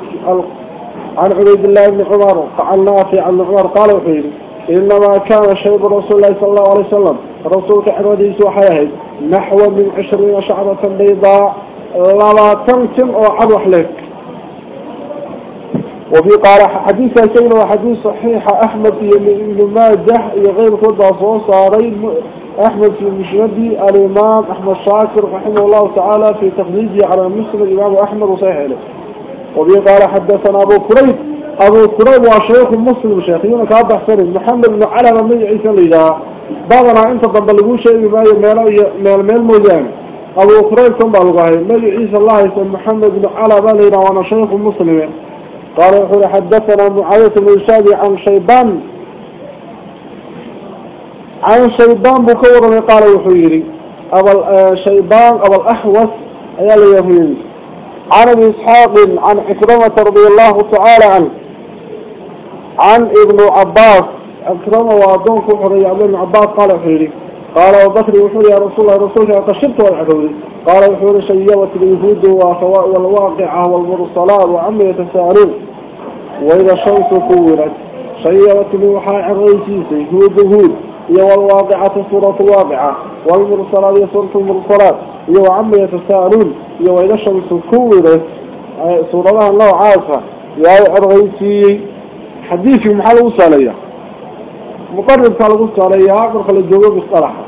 Speaker 1: عن عبيد الله بن عمر عن نافع عن عمر قال وحيد إنما كان شيب رسول الله صلى الله عليه وسلم رسولك حمديس وحياه نحو من عشرين شعرة بيضاء لا تمتم أو عروح لك وفي قال حديث شيء وحديث صحيح أحمد بن ماجه غير فضة صارين أحمد في المسندي الإمام أحمد شاكر رحمه الله تعالى في تقليده على مسلم الإمام أحمد وصحيح له وفي قال حدثنا أبو كريب. أبو كريب وشيخ مسلم شيخين كابح سرد محمد بن على من عيسى لله بعضنا انت ضبلغو شيء بما يميل ميل موجان أبو كريب كم بالغاهي مجي عيسى الله يسمى محمد بن على بالينا وأنا شيخ مسلم. قال يقول حدثنا معاوية بن شادي عن شيبان. عن شيبان بكور قال يحيري. أبا شيبان أبا الأحوص أيال يهويري عن ابن إسحاق عن حكرمة رضي الله تعالى عنه. عن ابن عباس. أكرمه وأدون كفر ابن عباس قال حيري قال أبو بكر وحوري يا رسول الله رسولك قشرت والعدوي قال وحوري شيوة اليهود والواقعة والمرسلات وعم يتساءلون. وإذا الشمس كورت شيوة الوحاء الرئيسي هود هي والواقعة سورة الواقعة والمرسلات سورة المرسلات. هي وعم يتساءلون هي وإذا الشمس كورت سورة الله عارفة يا الرئيسي حديثي محل وصالية مقرب كان لغو تصاليا مرخ الجواب بصراحة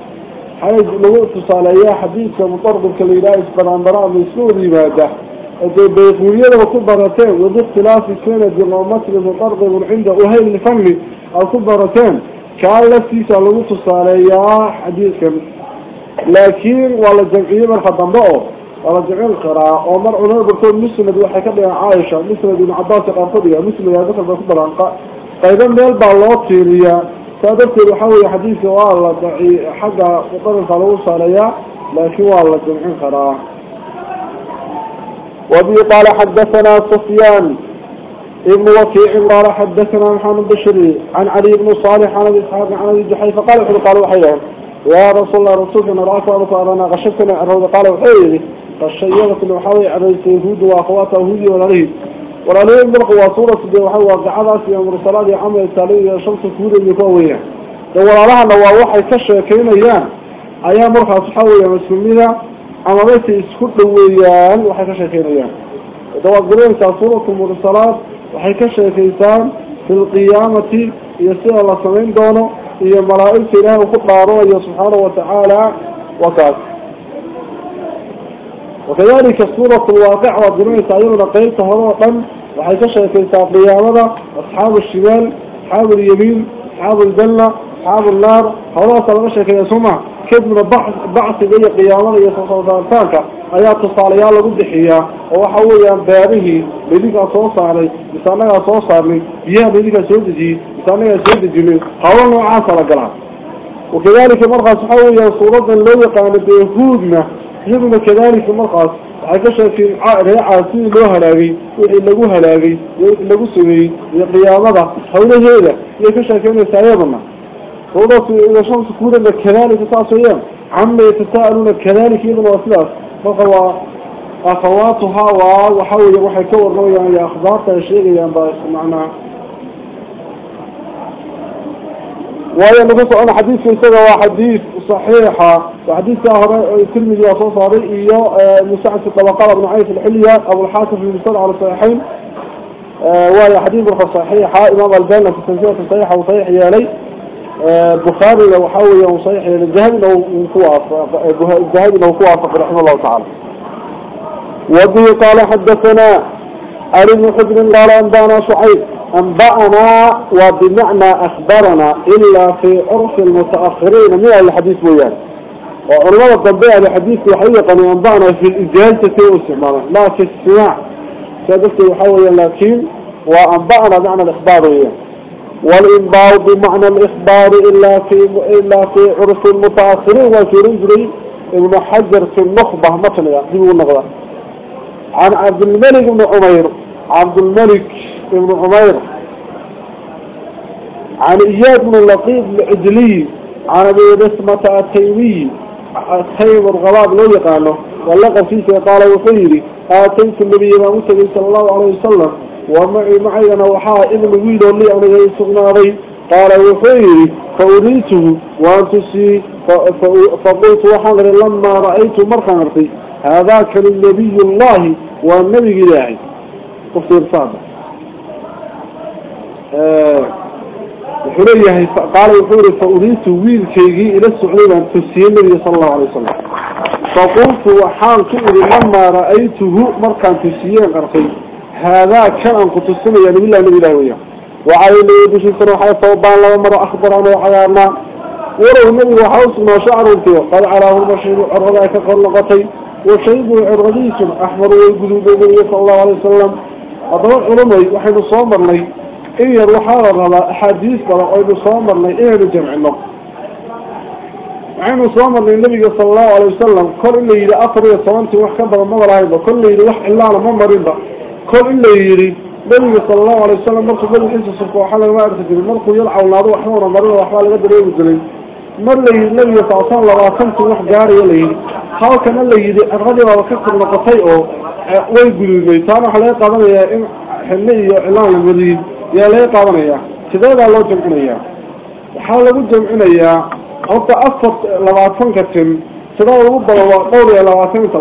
Speaker 1: حيث لغو تصاليا حديث مقرب كالإله إسبران براء من سوري ماذا بيقولي له كبرتين وذي اختلاف السنة جمع مصر مقرب عنده أهل الفمي أو كبرتين كان لسيسا لكن ولا جمعية مرخ ضمبعه ولا جمعية القراء ومر عنه بركون مسلم وحي كبير عائشة مسلم بن عباس قرقودية مسلم يا ذكر بكبر قيدا ميل بالوطيريا سادرت الحوي حديث والله ضعي حق مقرن خلوص عليا لكن والله جمعين خراه وبي قال حدثنا سفيان ابن وكيع قال حدثنا محمد بشري عن علي بن صالح عن أبي إسحاق عن أبي جحي فقال قال وحيهم يا رسول الله رسولك نراك وأنا غشتنا الروض قال وحيري فالشيئة الوحاوي على يهود وأخواته هودي وليه وليه مرق وصورة دي وحاوي وقعدها في أمر الصلاة عمل التالي شمس كوري المكوية ولا لها وحي كشة كينا أيام مرق أصحابي يا مسلمين أما بيت يسكت ويان وحي كشة كينا أيام دوا قرين كصورة المرسلات وحي كشة كيسان في القيامة يسير الله سمين دونه. هي ملائكة إله وخطنا رؤية سبحانه وتعالى وكاس وكذلك سورة الواقع وضمين سعيدنا قيلت هذا وحيكشف في قيامة أصحاب الشمال أصحاب اليمين أصحاب الجنة النار هذا صلى الله يسمع كيف من البحث بعث بي قيامة يتصالتانك أيات تصاليا لقد حيا وحويا باره بذيك أصوص علي بسانك أصوص علي بيها بذيك سودجي بسانك سودجي هذا نوعا صلى الله وكذلك مرقص حويا صورة لو يقان بيهودنا يبنى كذلك مرقص عكشة في عاسي لو هلاقي وإن لقو هلاقي وإن لقو سمي قيامة حول هذا يكشة كان سعيدنا صورة إذا شمس كودا كذلك تاسيا عما يتساءلون كذلك إذن واسلاس فقوا أخواتها وحاول وحي كور نويا يا أخبارتا الشيء ينبغي معنا. وهي نقص أنا حديث في سنة حديث صحيحة. وحديث الترمذي وصوص إياه مساعد في الطبقات ابن عيف الحلية أبو الحاكم في المسألة على الصحيحين. وهي حديث صحيحة إمام البانة في التنزيل صحيحة وصحيح يالي بخاري لو حاول وصحيح الذهبي لو كوافق الذهبي لو كوافق رحمه الله تعالى. وبه قال حدثنا علي بن حجر قال أنبأنا شعيب. أنبأنا وبمعنى أخبرنا إلا في عرف المتأخرين من الحديث ويان وعلماء الضبيع الحديث حقيقة أنبأنا في الإجازة والسماء لا في السماع. سادسة يحول لكن وأنبأنا معنى الإخبار ويان والإنباء بمعنى الإخبار إلا في إلا في عرف المتأخرين وفي رجل ابن حجر في النخبة مثلا يحبه النخبة عن عبد الملك بن عمير عبد الملك بن عمير. عن إياد بن اللطيف العدلي عن أبي بسمة التيمي التيم الغراب لو يقاله واللقى فيه قال وخيري آتيت النبي ما صلى الله عليه وسلم. ومعي معي أنا وحاء ابن ويل لي أنا يسغناري قال وخيري فأريته وأنتسي فقلت وحضر لما رأيت مرخا مرخي هذا كان النبي الله والنبي إلهي. قفتير صادق وحريه قال وحوري فأريت ويل كيجي إلى السعودية أن تسيه النبي صلى الله عليه وسلم. فقلت وحال كئري لما رأيته مركا تسيه غرقي هذا كان قلت السنة يعني بالله النبي إلهي وعلي بشي سنة حيث صوبان لما مرة أخبرنا وحيانا وره النبي وحوس ما شعر انتو قد علاه المشهور عرضا كقرلقتي وشيب عرضيس أحمر ويقلوب النبي صلى الله عليه وسلم. أضرار علمي وحين صامرني إيه الوحارة على أحاديث بلا وحين صامرني إيه لجمع الله وحين صامرني النبي صلى الله عليه وسلم. كل اللي يلي أفر يصوانتي وحكبر المضر هايبا كل اللي يلي وح إلا على ممرين كل اللي يلي النبي صلى الله عليه وسلم مركو بل الإنس سبقوا حالا ما أعرف جري مركو يلعى ونادو وحنورا مرنا وحوالا قدر يوم الجلي مر لي النبي صلى الله عليه وسلم لواسمت وح جاري يلي حاول كان اللي يدي الغدي وكسر way gudubay taana waxa laga qaadanayaa in xilli iyo cilaan la wadiin yaa laga qaadanayaa sideedaa loo jamcinayaa waxaa lagu jamcinayaa horta afar labaatanka tin sidada ugu badan waa dhowr iyo labaatan inta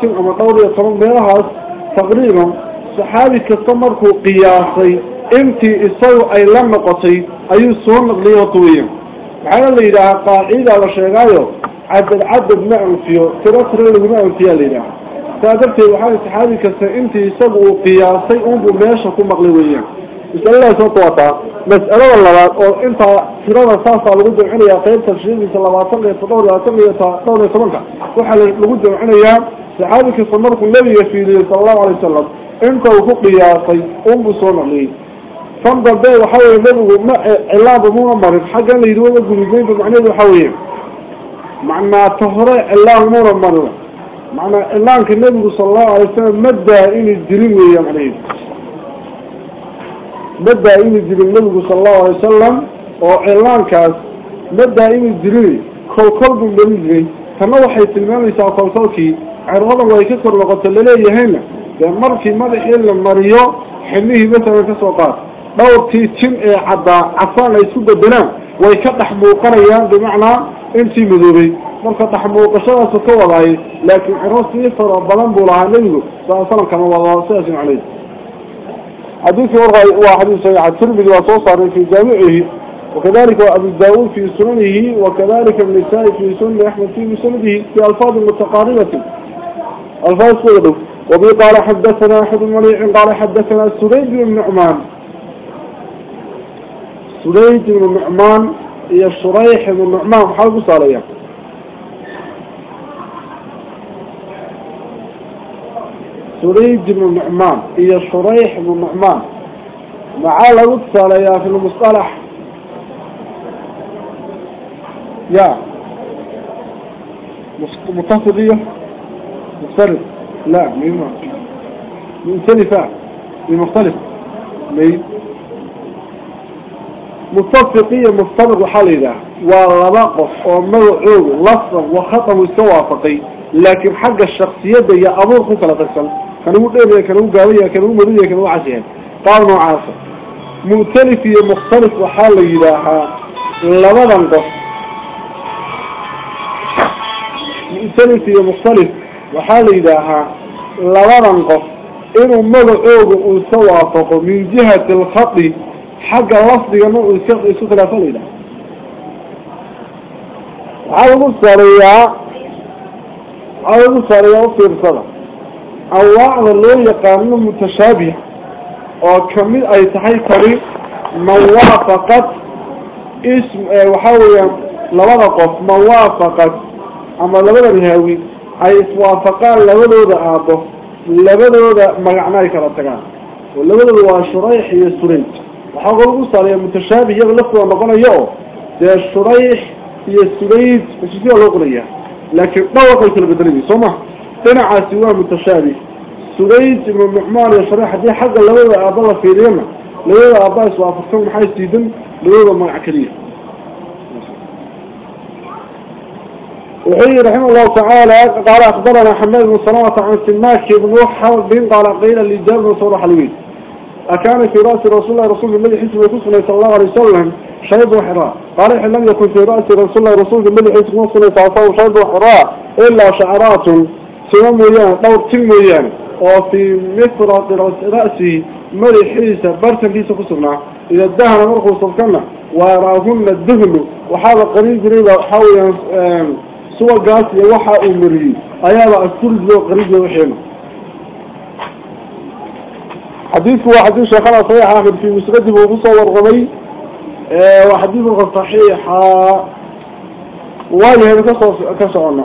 Speaker 1: tin ama dhowr iyo toban meelahaas taqriiban saxaabi kasta markuu qiyaasay intii isagu ay la noqotay ayuu soo naqliyay horta weyan waxaana la yidhaahaa qaacidaa la sheegaayo عدد عدد ما أنفيه ترى ترى ما أنفيه لنا فأدبت وحال السحابي كسر أنت يسبقوا قياسي أنبو ماشا كون مغلوية بسأل الله سنطوطا مسألة والله أنت ترى ساسا لقد جمعنا يا قيب تفشير صلى الله عليه وسلم يتطور يا سمي يتطور لقد جمعنا يا سحابي كسر مركم النبي يفيدي صلى الله عليه وسلم أنت وفق قياسي أنبو صون مغلوية فانظر بيه وحاول النبي ما علابة مو مرض حقا اللي يدوه الجنوبين بمعنى وحاويه معنى تهرى الله نور مرة معنى إعلانك النبي صلى الله عليه وسلم مدى إن الدليل ويا معنى مدى إن الدليل النبي صلى الله عليه وسلم وإعلانك مدى إن الدليل كل قلب بالنسبة فنوحي تلمامي ساقل صوتي عرضا ويكسر لقد الليلة هنا لأن مركي مدح إلا مريو حليه مثلا كسوقات. دورتي تم عدا عفان يسوب الدنام ويكدح موقريان بمعنى intii madoobay marka taxmuuqashadaas ka wadaay laakiin ciro sii faro badan buu lahaa nebigu sal slam kama wado sidaas macnaheed xadiis saxiixa tirmidi waa soo saaray fi jaamicihi وكذلك أبو داود في سننه وكذلك النساء في سنن أحمد في مسنده في ألفاظ متقاربة. ألفاظ كله وبي قال حدثنا أحد المليع قال حدثنا سليد بن النعمان. سليد بن النعمان هي شريح بن النعمان حلقوا صاليا سليد بن النعمان هي شريح بن النعمان. معاه لو صاليا في المصطلح. يا. متصلية مختلف. لا مين مختلفة. مختلف مين متفقية مفترض وحالي ورواقف وموعوه لفظ وخطم السوافقي لكن حق الشخصية دي خوك لا تكسل كانوا مدينة كانوا قاوية كانوا مرية كانوا عشيها قال نوعاسة مختلفية مختلف وحالي لها لبدا قف مختلفية مختلف وحالي لها لبدا قف إنه موعوه السوافق من جهة الخط حق لفظي انه يسو ثلاثة ليلة عاوز السريع عاوز السريع في الصلاة أنواع اللي يقانون متشابه وكمل أي تحي طريق موافقة اسم وحاول لبدا قف موافقة أما لبدا الهاوي أي اسوافقان لبدا آبه لبدا مقعناي كالتقان ولبدا وشريح يسريج waxaa lagu saaraya mutashaabih iyaga laftooda noqonayo dee shurayx iyo sulayd heshiisyaa loo qoraya laakiin dhawaqay kala mutashaabih sulayd ibnu nucmaan iyo shurayx haddii xagga labada aaba la fiiriyana labada aaba iswaafaqsan maxay siidan labada magac keliya وحي رحمه الله تعالى قال أخبرنا حماد بن سلامة عن سماك بن وحب قال قيل لجاب بن صورة حلوين. أكان في رأس رسول الله رسول الله حسب يكسنا صلى الله عليه وسلم شيب وحراء. قال إحنا لم يكن في رأس رسول الله رسول الله حسب يكسنا صلى الله عليه وسلم شيب وحراء إلا شعرات سنم ويان دور تم ويان وفي مفرط رأسه مريحيسة برسا كيسا كسبنا إذا الدهن مرخو صفكنا وراهن الدهن. وحاول قريب قريبا حاول سوى قاسية وحا أمري. أيها السلد لو قريب وحينا حديثه هو حديث شيخنا صحيح أحمد في مسنده ومصور غمي آه وحديثه صحيح والي هذا كسرنا.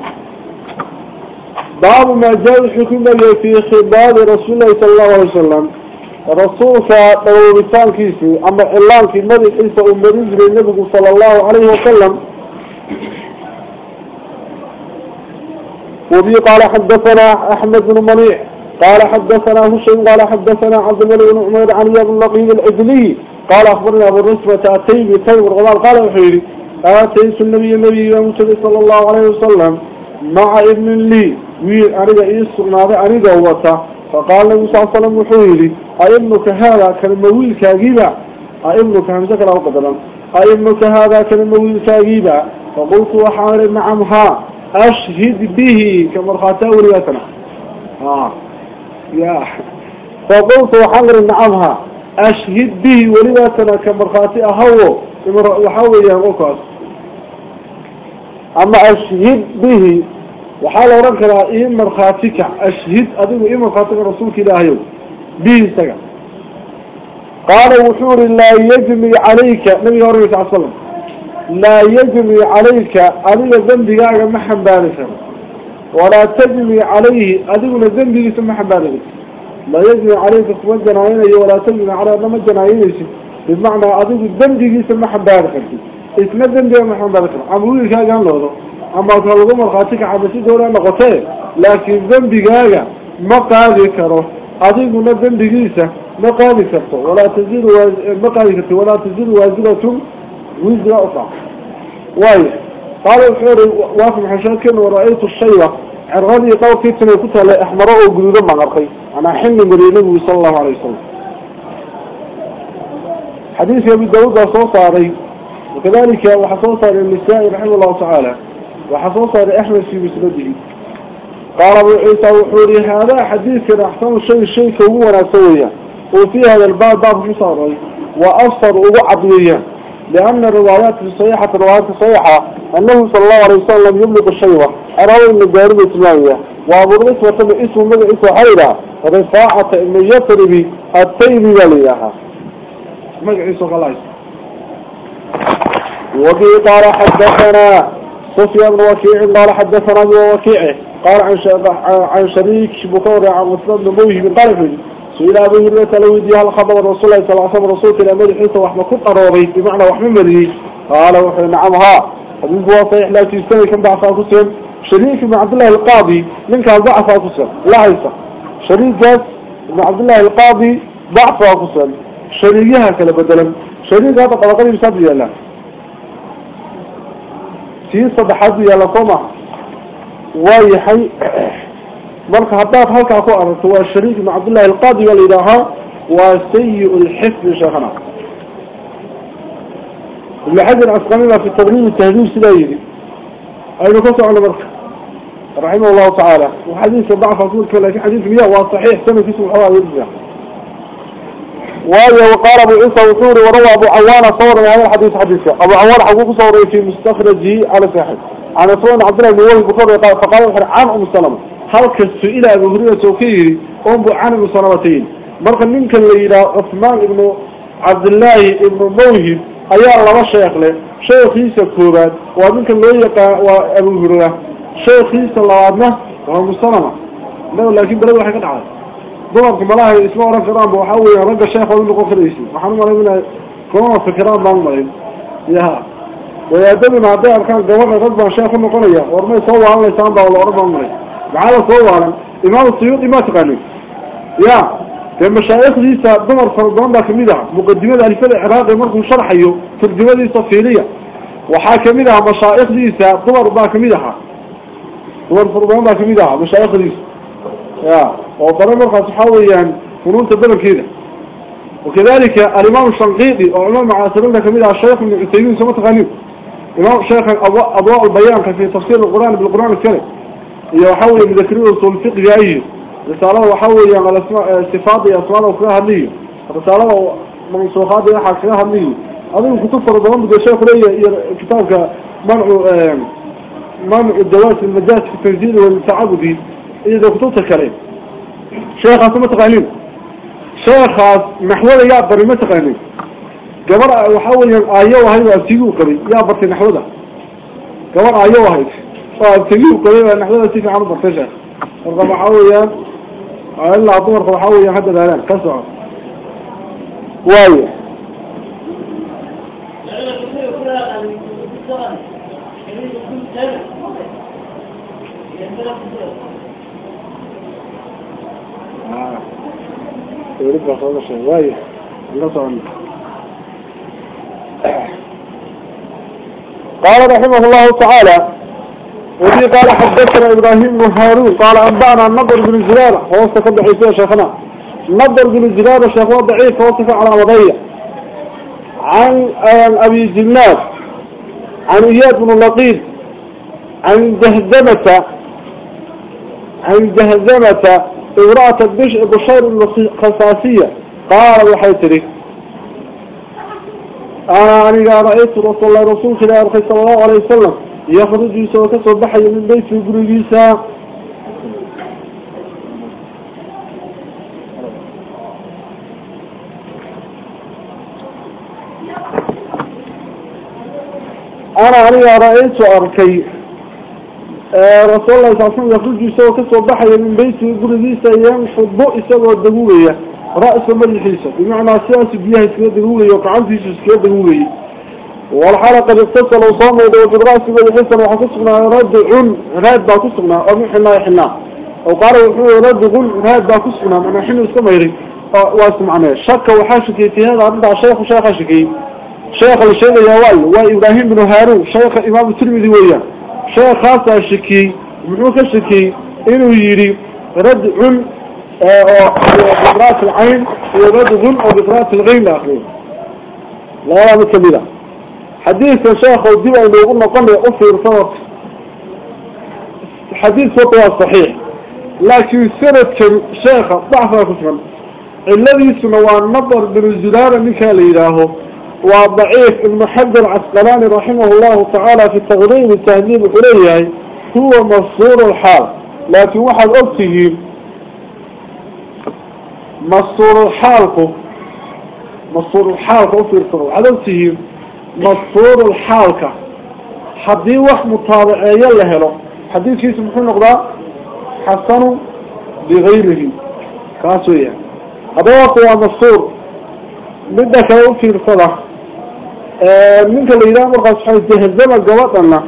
Speaker 1: باب ما جاء الحكم في خباب رسول الله صلى الله عليه وسلم. رسولك طلوبتان كيسي أما إعلان في مدى إيسا أمريز للنبي صلى الله عليه وسلم. وبي قال حدثنا أحمد بن منيع قال حدثنا هشيم قال حدثنا عبد الملك بن عمير عن ابن لقيم العدلي قال أخبرنا أبو الرسمة أتي بتيم الغضال قال وحيري آتيت النبي النبي صلى الله عليه وسلم. مع ابن لي ويل أريد إيسرنا أريد أوتا فقال له صلى الله عليه وسلم وحيري أئنك هذا كان مويل كاقيبا أئنك همزك له قدرا أئنك هذا كان مويل كاقيبا فقلت وحارب نعم ها أشهد به كمرخاته ولياتنا آه. يا. فقلت وحمر نعمها أشهد به ولذاتنا كمرخاتي أهو وحاول يهوكاس أما أشهد به. وحال ورنكنا إيه مرخاتك. أشهد أدو إيه مرخاتك رسولك إلهي به سجع قال وحور لا يجمي عليك. نبي هوري صلى الله لا يجمي عليك. أدو ذنبي قاعد محن بارسا ولا تجمي عليه. أدو ذنبي سمحن بارسا لا يجري عليك كما جنايين ولا تجري على لما جنايين بمعنى أدوك الدنجي يسمى حبارك اسم الدنجي ما حبارك عمرو كان له أما طلبوا مرخاتك عبسي دولا نقطة لكن الدنجي جاء ما قال كره أدوك من الدنجي ما قال كره ولا تزيد ما قال كره ولا تزيد وازلة وزر أخرى. واي. قال الحور وافم حشاكن ورأيت الشيوة. عرغاني قاو كيتنا كنت على أحمره وقلودا مع غرقي أنا حن من النبي صلى الله عليه وسلم. حديث أبي داود صوصاري وكذلك وحصوصار النساء رحمه الله تعالى وحصوصار أحمد في مسنده. قال أبو عيسى وحوري هذا حديث كان أحسن شيء شيء كهو سوية وفي هذا الباب باب حصاري وأفصر وعضوية لأن الروايات الصحيحة الروايات الصحيحة أنه صلى الله عليه وسلم لم يملك الشيوة أرى من الجارب الإسلامية وأبو الإسوة تبع اسم من إسوة حيرا رفاعة إن يطربي التيمي وليها. مجع إسوة خلاص وبه قال حدثنا سفيان بن وكيع قال حدثنا وكيع قال عن عن شريك بكور عن مسلم بن مويه بن طرف سئل أبو هريرة لو يدي هذا خبر رسول الله صلى الله عليه وسلم رسول إلى مدح عيسى وحنا كنت قروري بمعنى وحنا مدري قال وحنا نعم ها حديث هو صحيح لا تستوي كم ضعف أنفسهم. شريك بن عبد الله القاضي من كان ضعف أنفسهم. لا عيسى شريك بن عبد الله القاضي ضعف أنفسهم. شريكها كلا بدلا شريك هذا طبقا يسبب له تين صدحات يلا صمع ويحي مالك هداف هالك عفو أرس هو الشريك مع عبد الله القاضي والإلهاء وسيء الحفظ شخنا المحاجة العسقانينا في التضليل التهديم سلايدي أين قصوا على مركة؟ رحمه الله تعالى. وحديث الضعف أصول كلا في حديث مياه. وصحيح سمي في سبحانه وتعالى وقال أبو عيسى وثوري وروى أبو عوان صور هذا الحديث حديثه أبو عوان حقوق صور في مستخرجه على صحيح. عن اسوان عبد الله بن وهب بكر قال فقال عن أم سلمة. هل كسئل ابو هريرة سوكيري أم عن أم سلمتين. مرق منك اللي عثمان ابن عبد الله ابن موهب. ايا لما شيخ له. شيخ عيسى كوباد ومنك اللي ابو هريرة. شيخ عيسى وأم سلمة. لا لكن بلد واحد قد ضربك ملاه إسمه رجل كرام بوحوي رجل شيخ ومن قفر اسمه محمد الله يقول كرام في كرام بانضعين يها ويأدب مع دي أركان قوانا غضبا شيخ من قرية. ورمي صوى على الإسلام بأول أربع مرين وعلى صوى على إمام الصيوط إمام تقني يا. لما الشيخ ليس ضمر فرضان باك ميدا مقدمة الألفة العراقي مرض مشرحي تقدمة ليس فيلية وحاكمينها مشايخ ليس ضمر باك ميدا ضمر فرضان باك ميدا مشايخ ليس يا. وطبعا مرخص حاويا فنون تدبر كده وكذلك الإمام الشنقيطي وعمام معاصرين كمية الشيخ من عثيمين سمت غنيم إمام شيخ أضواء البيان في تفسير القرآن بالقرآن الكريم يحاول يذكرون رسول الفقه جاية رسالة وحاول على صفات أسماء وفقها لي رسالة منصوخات يحكيها لي هذه كتب فرضان بدأ الشيخ لي كتابك منع منع الدواس المجاز في التنزيل والتعبدي إذا كتبت شيخ أصلا متقانين شيخ محوله يا بري متقانين قبر وحاول آية وهي وأسيقوا قري يا برتي نحوله قبر آية وهي وأسيقوا قري نحوله سيكا عمد برتشا ورغم حاول إلا أطور فحاول يحدد هلان كسر وايه قال رحمه الله تعالى وفي قال حدثنا إبراهيم بن هارون قال أنبأنا النضر بن زرارة ووصف بحيثية شيخنا. النضر بن زرارة شيخنا ضعيف ووصف على مضيع عن أبي جنات عن إياد بن اللقيد عن جهزمة عن جهزمة امرأة بشير الخصاصية. قال وحيتري أنا رأيت رسول الله رسول الله صلى الله عليه وسلم يخرج يسوى كسر بحي من بيت قريسا أنا أنا رأيت أركي رسول الله صلى الله عليه وسلم يخرج يسوى كسر بحي من بيت قريسا ينفض إسوى الدموية رأس مجلسة بمعنى سياسي بيها سكية دموية وقعنتي سكية دموية والحالة قد اتصل وصامه وقد رأس مجلسة وحكسنا رد عن راد باكسنا ومن حنا يحنا وقال وحوه رد عن راد باكسنا من حين السميري واسمعنا شك وحاشكي في هذا عند شيخ وشيخ شكي شيخ الشيخ يوال وإبراهيم بن هارون شيخ إمام الترمذي وياه شيخ خاصة شكي محوك شكي إنه يري رد عن بقراءة العين ورد عن وبقراءة الغين الأخير لا لا مكملة حديث الشيخ وديبا إنه يقولنا قمي أفر صوت حديث صوته صحيح. لكن سنة شيخ ضعفها كثيرا الذي سنوى النظر بن الزلال منك لإلهه وضعيف ابن حجر العسقلاني رحمه الله تعالى في التغريب التهذيب إليه هو مصور الحال. لكن واحد أبته مصور الحالك مصور الحالك أفير صور واحد أبته مصور الحالك حدي وح مطابع يلا هلو. حديث كيس محمد نقضاء؟ حسن بغيره. كاسوية. هذا هو مصور مدة كانوا في منك اللي يرام القصحة الجهزمة قواتنا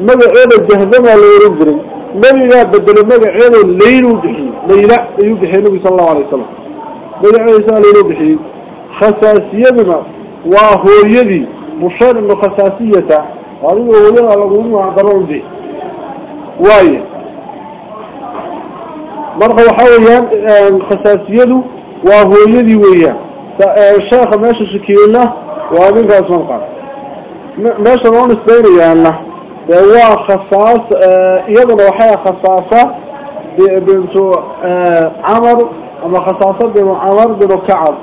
Speaker 1: مدى عيد الجهزمة اللي يرجري مدى بدل مدى عيد الليل ودحي ليلة يودحي النبي صلى الله عليه وسلم مدى عيد الليل ودحي خساسيتنا وهو يدي مشار انه خساسيته وهذا هو يدي على قومه عضلون دي وايه مرقى وحاوليان خساسيته وهو يدي وياه الشيخ ماشي شكيلنا ومن قاس منقع ماشي نون السيري يعني. هو خصاص يضل وحيا خصاصة بنتو عمر أما خصاصة بن عمر بن كعب.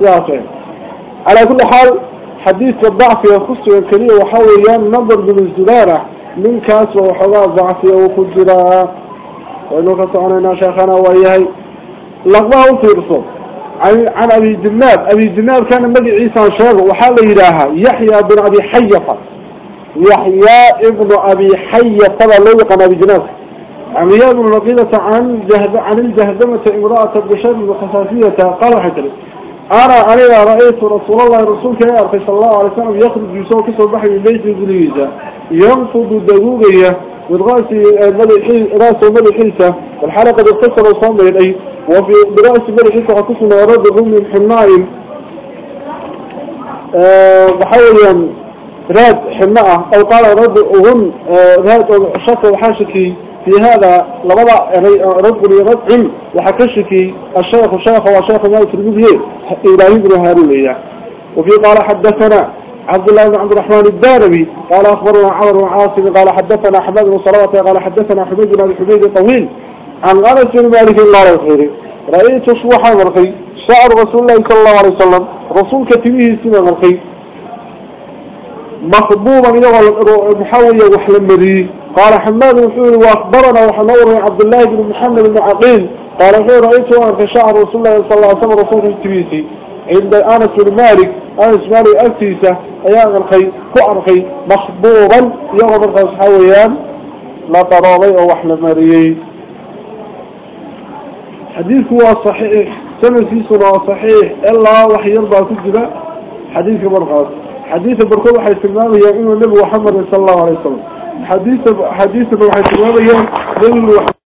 Speaker 1: ياسين على كل حال حديث الضعف يخص الكريه وحاول نظر بن الزبارة من كاس وحواء ضعف وخجرا وإنه قصعنا شيخنا وإياهي لغضاه في رسول. عن أبي جناب. أبي جناب كان مدي عيسى شيخ وحال إلها يحيى بن أبي حيفة. يحيى ابن أبي حيفة. يقن أبي جناب. عمياء بن نقيلة عن جهد عن الجهدمة امرأة بشر وخصاصية قال حكري أنا أنا رأيت رسول الله رسول كريم صلى الله عليه وسلم يخرج يسوع كسر بحر من بيت الجليزة ينفض دقوقية برأس ملحي رأس ملحيسة والحلقة اتصل وصام إليه وفي برأس ملحيسة قصنا ورد الرم من حمائم بحاول راد حماء أو قال رد أغن راد شخص وحاشكي في هذا لبضع رجل رد وحكشكي الشيخ الشيخ وشيخ ما يتربيه إلى ابن هارولية وفي قال حدثنا عبد الله بن عبد الرحمن الداربي قال أخبرنا عمر بن عاصم قال حدثنا أحمد بن صلوات قال حدثنا حميد بن حميد طويل عن أنس بن مالك الله الخير رأيت صبوحا مرخي شعر رسول الله صلى الله عليه وسلم رسول كتبه سنة مرخي مخبوبا يغل محاولية وحلمري قال حماد وحوري وأخبرنا وحنور عبد الله بن محمد بن عقيل قال حوري أن شعر رسول الله صلى الله عليه وسلم رسول كتبه عند أنس بن مالك أنس مالك أكتيسة أيام الخي كعرخي مخبوبا يوم الخيس حويان لا تراضي أو أحلى مريي حديث هو صحيح سنة سيسنا صحيح. إلا وحي يرضى كجبة حديث برخاص حديث بركوب حيث هي إنه النبي محمد صلى الله عليه وسلم. حديث حديث حيث المام هي نبي محمد